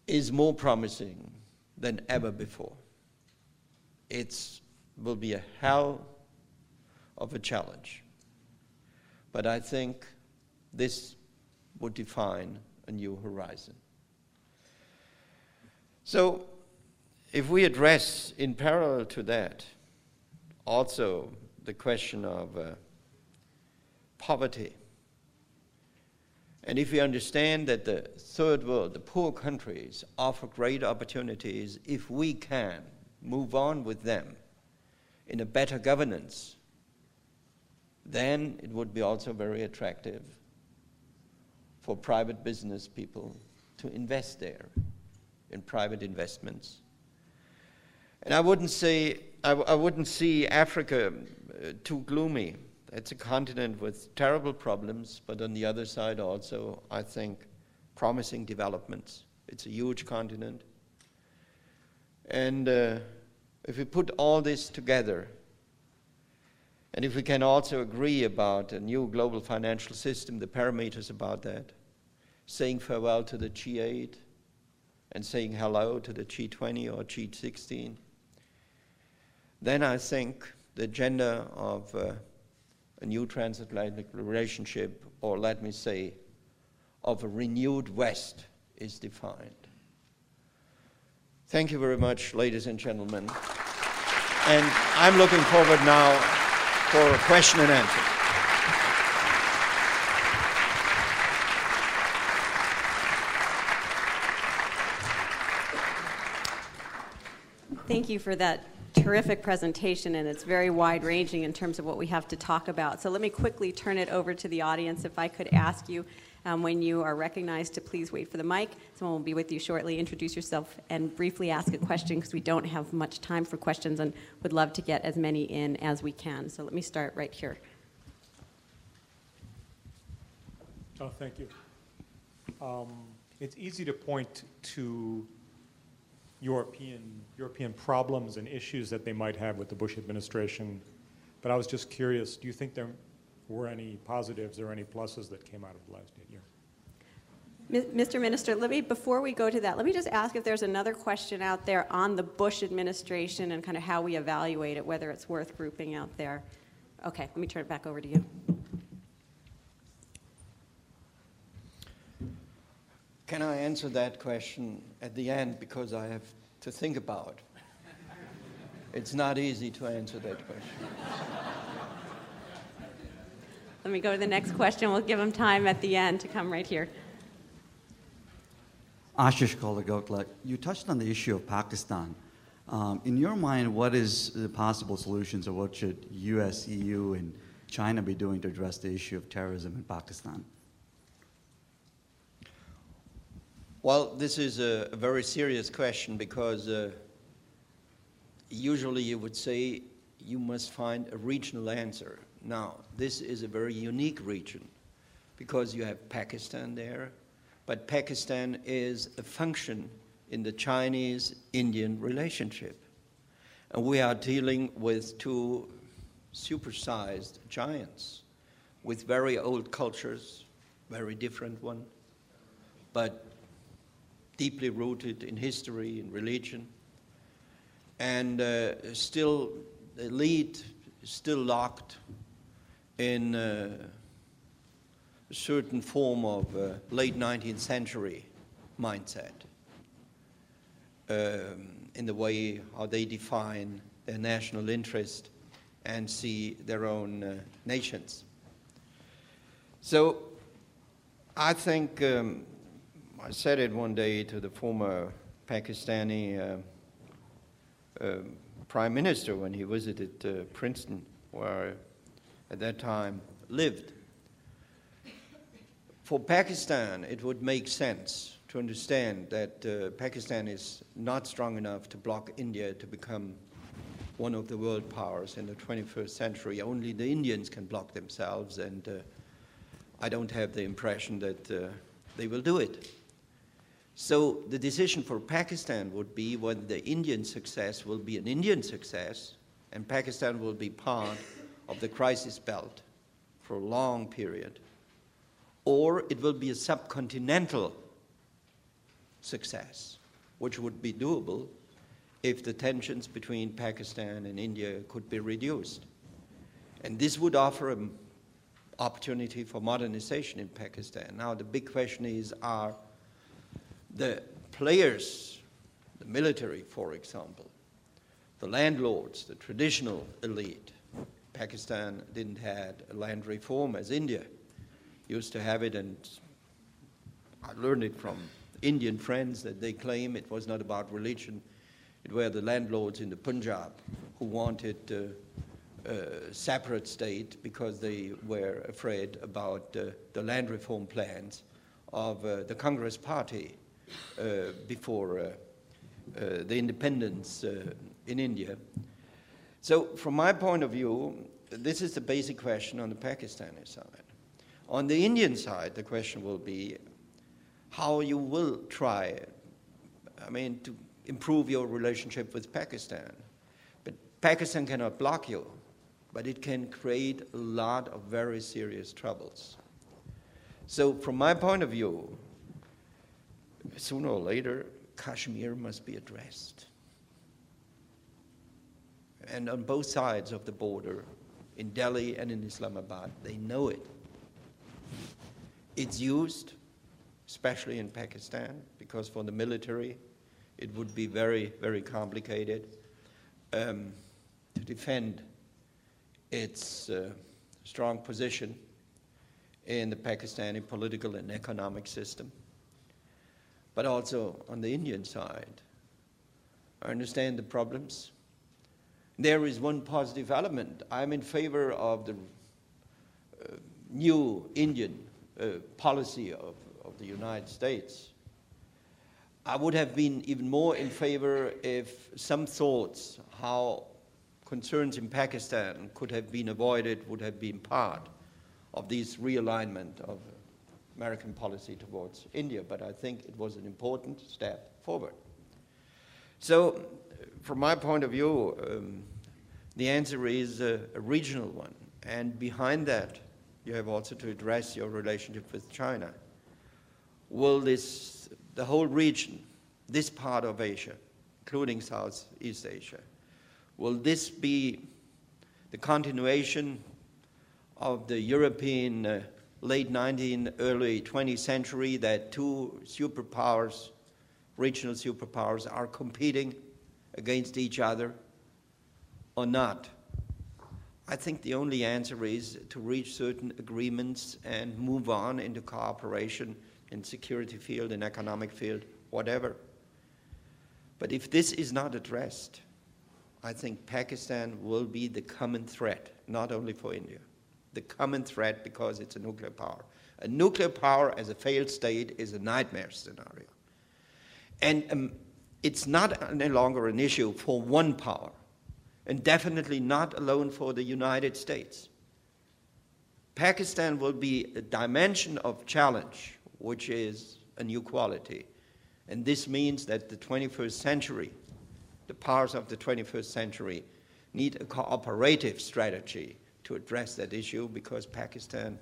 is more promising than ever before. It will be a hell of a challenge. But I think this would define a new horizon. So, if we address in parallel to that also the question of uh, poverty, and if we understand that the third world, the poor countries, offer great opportunities if we can move on with them in a better governance, then it would be also very attractive for private business people to invest there in private investments. And I wouldn't say wouldn't see Africa uh, too gloomy. It's a continent with terrible problems, but on the other side also, I think, promising developments. It's a huge continent. And uh, if we put all this together, and if we can also agree about a new global financial system, the parameters about that, saying farewell to the G8 and saying hello to the G20 or G16, then I think the agenda of uh, a new transatlantic relationship, or let me say, of a renewed West, is defined. Thank you very much, ladies and gentlemen. And I'm looking forward now for a question and answer. Thank you for that terrific presentation, and it's very wide ranging in terms of what we have to talk about. So let me quickly turn it over to the audience. If I could ask you, um, when you are recognized, to please wait for the mic. Someone will be with you shortly. Introduce yourself and briefly ask a question because we don't have much time for questions and would love to get as many in as we can. So let me start right here. Oh, thank you. Um, it's easy to point to European, European problems and issues that they might have with the Bush administration. But I was just curious do you think there were any positives or any pluses that came out of the last eight years? Mr. Minister, let me, before we go to that, let me just ask if there's another question out there on the Bush administration and kind of how we evaluate it, whether it's worth grouping out there. Okay, let me turn it back over to you. Can I answer that question at the end because I have to think about? It's not easy to answer that question. Let me go to the next question. We'll give them time at the end to come right here. Ashish Kolagotla, you touched on the issue of Pakistan. Um, in your mind, what is the possible solutions or what should US, EU, and China be doing to address the issue of terrorism in Pakistan? Well, this is a, very serious question because uh, usually you would say you must find a regional answer. Now, this is a very unique region because you have Pakistan there, but Pakistan is a function in the Chinese Indian relationship. And we are dealing with two supersized giants with very old cultures, very different one, but deeply rooted in history and religion. And uh, still, lead still locked in uh, a certain form of uh, late 19th century mindset um, in the way how they define their national interest and see their own uh, nations. So I think um, I said it one day to the former Pakistani uh, uh, prime minister when he visited uh, Princeton, where I, at that time lived. For Pakistan, it would make sense to understand that uh, Pakistan is not strong enough to block India to become one of the world powers in the 21st century. Only the Indians can block themselves, and uh, I don't have the impression that uh, they will do it. So the decision for Pakistan would be whether the Indian success will be an Indian success and Pakistan will be part of the crisis belt for a long period, or it will be a subcontinental success, which would be doable if the tensions between Pakistan and India could be reduced. And this would offer an opportunity for modernization in Pakistan. Now, the big question is are the players, the military, for example, the landlords, the traditional elite. Pakistan didn't have land reform as India used to have it, and I learned it from Indian friends that they claim it was not about religion. It were the landlords in the Punjab who wanted uh, a separate state because they were afraid about uh, the land reform plans of uh, the Congress Party uh, before uh, uh, the independence in India. So, from my point of view, this is the basic question on the Pakistani side. On the Indian side, the question will be how you will try, I mean, to improve your relationship with Pakistan. But Pakistan cannot block you, but it can create a lot of very serious troubles. So, from my point of view, sooner or later, Kashmir must be addressed. And on both sides of the border, in Delhi and in Islamabad, they know it. It's used, especially in Pakistan, because for the military, it would be very, very complicated um, to defend its uh, strong position in the Pakistani political and economic system. But also on the Indian side, I understand the problems. There is one positive element. I'm in favor of the uh, new Indian uh, policy of, of the United States. I would have been even more in favor if some thoughts how concerns in Pakistan could have been avoided would have been part of this realignment of American policy towards India, but I think it was an important step forward. So, from my point of view, um, the answer is a, a regional one. And behind that, you have also to address your relationship with China. Will this, the whole region, this part of Asia, including Southeast Asia, will this be the continuation of the European uh, late 19th, early 20th century that two superpowers, regional superpowers, are competing against each other or not? I think the only answer is to reach certain agreements and move on into cooperation in security field, in economic field, whatever. But if this is not addressed, I think Pakistan will be the common threat, not only for India, the common threat because it's a nuclear power. A nuclear power as a failed state is a nightmare scenario. And um, it's not any longer an issue for one power, and definitely not alone for the United States. Pakistan will be a dimension of challenge, which is a new quality. And this means that the 21st century the powers of the 21st century need a cooperative strategy to address that issue because Pakistan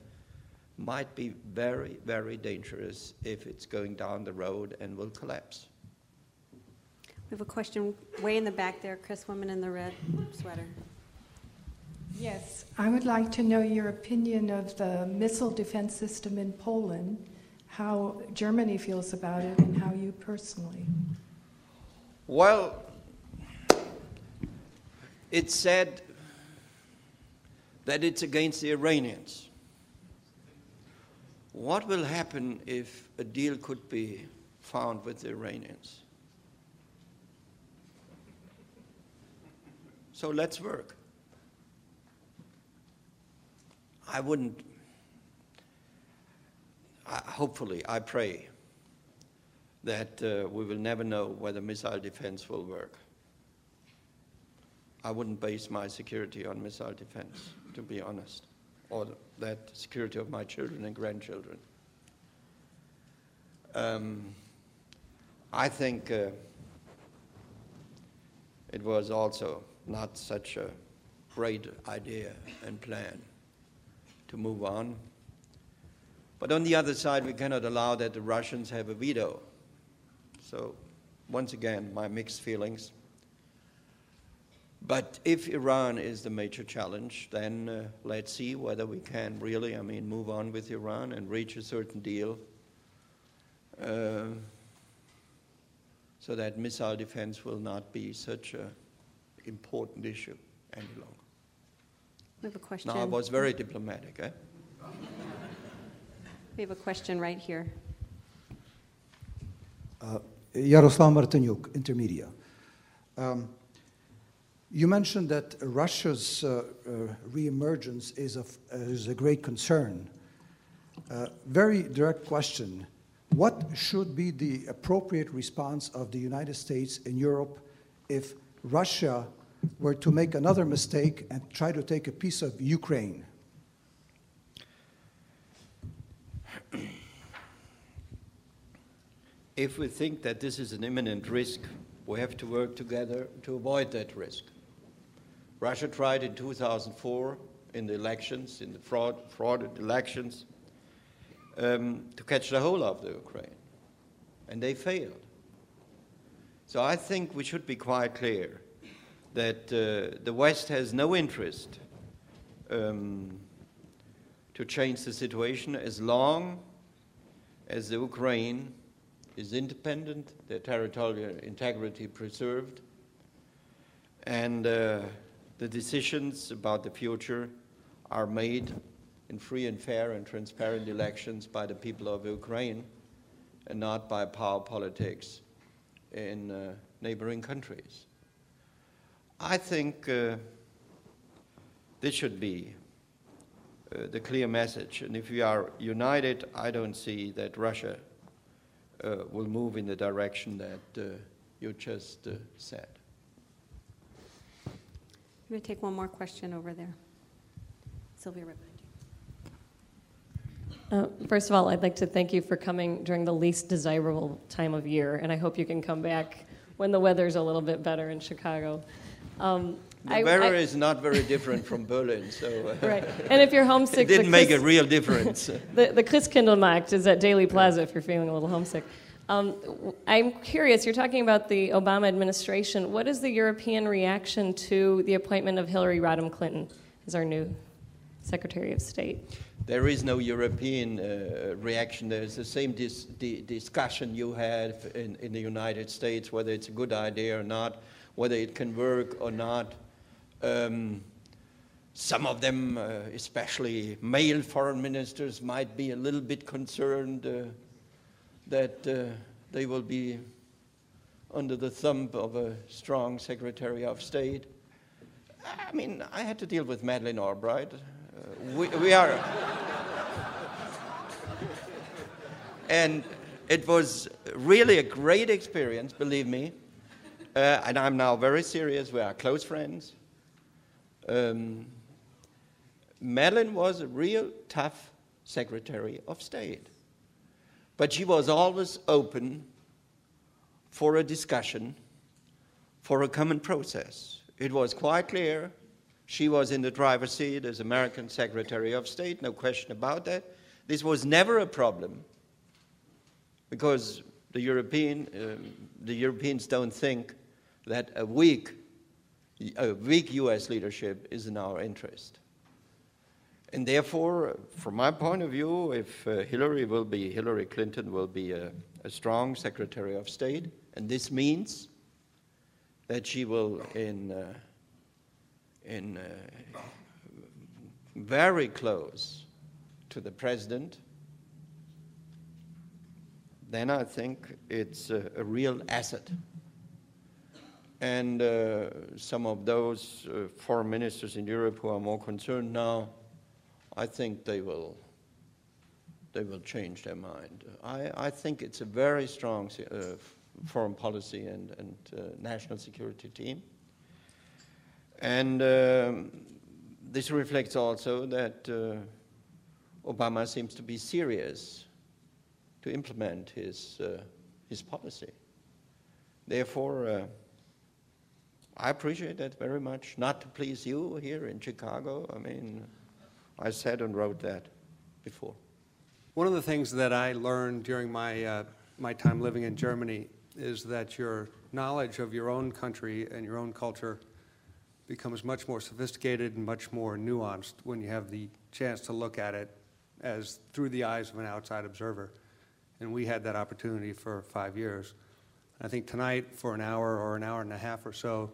might be very, very dangerous if it's going down the road and will collapse. We have a question way in the back there, Chris, woman in the red sweater. Yes, I would like to know your opinion of the missile defense system in Poland, how Germany feels about it, and how you personally. Well, it said that it's against the Iranians. What will happen if a deal could be found with the Iranians? So let's work. I wouldn't, I, hopefully, I pray that uh, we will never know whether missile defense will work. I wouldn't base my security on missile defense, to be honest, or that security of my children and grandchildren. Um, I think uh, it was also not such a great idea and plan to move on. But on the other side, we cannot allow that the Russians have a veto. So, once again, my mixed feelings. But if Iran is the major challenge, then uh, let's see whether we can really, I mean, move on with Iran and reach a certain deal uh, so that missile defense will not be such an important issue any longer. We have a question. Now, I was very diplomatic, eh? We have a question right here. Uh, Yaroslav Martiniuk, Intermedia. Um, you mentioned that Russia's uh, uh, reemergence is, uh, is a great concern. Uh, very direct question. What should be the appropriate response of the United States and Europe if Russia were to make another mistake and try to take a piece of Ukraine? If we think that this is an imminent risk, we have to work together to avoid that risk. Russia tried in 2004 in the elections, in the fraud, frauded elections, um, to catch the whole of the Ukraine. And they failed. So I think we should be quite clear that uh, the West has no interest um, to change the situation as long as the Ukraine is independent, their territorial integrity preserved, and uh, the decisions about the future are made in free and fair and transparent elections by the people of Ukraine and not by power politics in uh, neighboring countries. I think uh, this should be uh, the clear message. And if we are united, I don't see that Russia uh, will move in the direction that uh, you just uh, said. I'm going to take one more question over there. Sylvia, right Uh, first of all, I'd like to thank you for coming during the least desirable time of year, and I hope you can come back when the weather's a little bit better in Chicago. Um, The I- weather I- is not very different from Berlin, so uh, Right. And if you're homesick, it didn't make a real difference. The, the Christkindlmarkt is at Daley Plaza if you're feeling a little homesick. Um, I'm curious, you're talking about the Obama administration. What is the European reaction to the appointment of Hillary Rodham Clinton as our new Secretary of State? There is no European uh, reaction. There's the same dis- di- discussion you had in, in the United States, whether it's a good idea or not, whether it can work or not. Um, some of them, uh, especially male foreign ministers, might be a little bit concerned uh, that uh, they will be under the thumb of a strong Secretary of State. I mean, I had to deal with Madeleine Albright. Uh, we, we are. and it was really a great experience, believe me. Uh, and I'm now very serious. We are close friends. Um, Madeleine was a real tough Secretary of State. But she was always open for a discussion, for a common process. It was quite clear she was in the driver's seat as American Secretary of State, no question about that. This was never a problem because the, European, um, the Europeans don't think that a weak, a weak U.S. leadership is in our interest. And therefore, from my point of view, if uh, Hillary will be, Hillary Clinton will be a, a strong Secretary of State, and this means that she will, in, uh, in uh, very close to the president, then I think it's a, a real asset. And uh, some of those uh, foreign ministers in Europe who are more concerned now, I think they will, they will change their mind. I, I think it's a very strong uh, foreign policy and, and uh, national security team. And um, this reflects also that uh, Obama seems to be serious to implement his, uh, his policy. Therefore, uh, I appreciate that very much. Not to please you here in Chicago. I mean, I said and wrote that before. One of the things that I learned during my, uh, my time living in Germany is that your knowledge of your own country and your own culture becomes much more sophisticated and much more nuanced when you have the chance to look at it as through the eyes of an outside observer. And we had that opportunity for five years. I think tonight, for an hour or an hour and a half or so,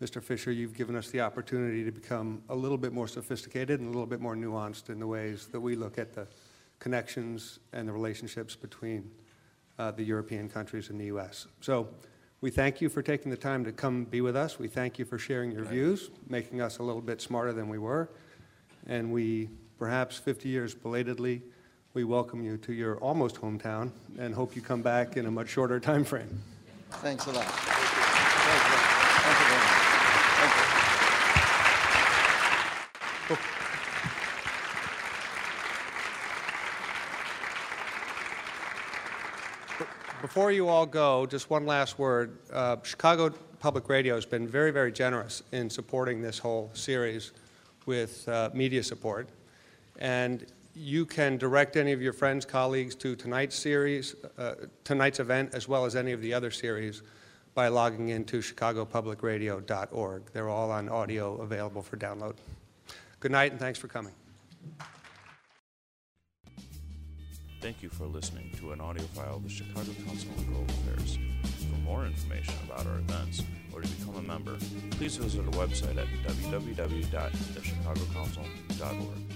Mr. Fischer, you've given us the opportunity to become a little bit more sophisticated and a little bit more nuanced in the ways that we look at the connections and the relationships between uh, the European countries and the U.S. So we thank you for taking the time to come be with us. We thank you for sharing your views, making us a little bit smarter than we were. And we, perhaps 50 years belatedly, we welcome you to your almost hometown and hope you come back in a much shorter time frame. Thanks a lot. Thank you. Thank you very much. Before you all go, just one last word. Uh, Chicago Public Radio has been very, very generous in supporting this whole series with uh, media support. And you can direct any of your friends, colleagues to tonight's series, uh, tonight's event, as well as any of the other series by logging into chicagopublicradio.org. They're all on audio available for download. Good night and thanks for coming. Thank you for listening to an audio file of the Chicago Council on Global Affairs. For more information about our events or to become a member, please visit our website at www.thechicagocouncil.org.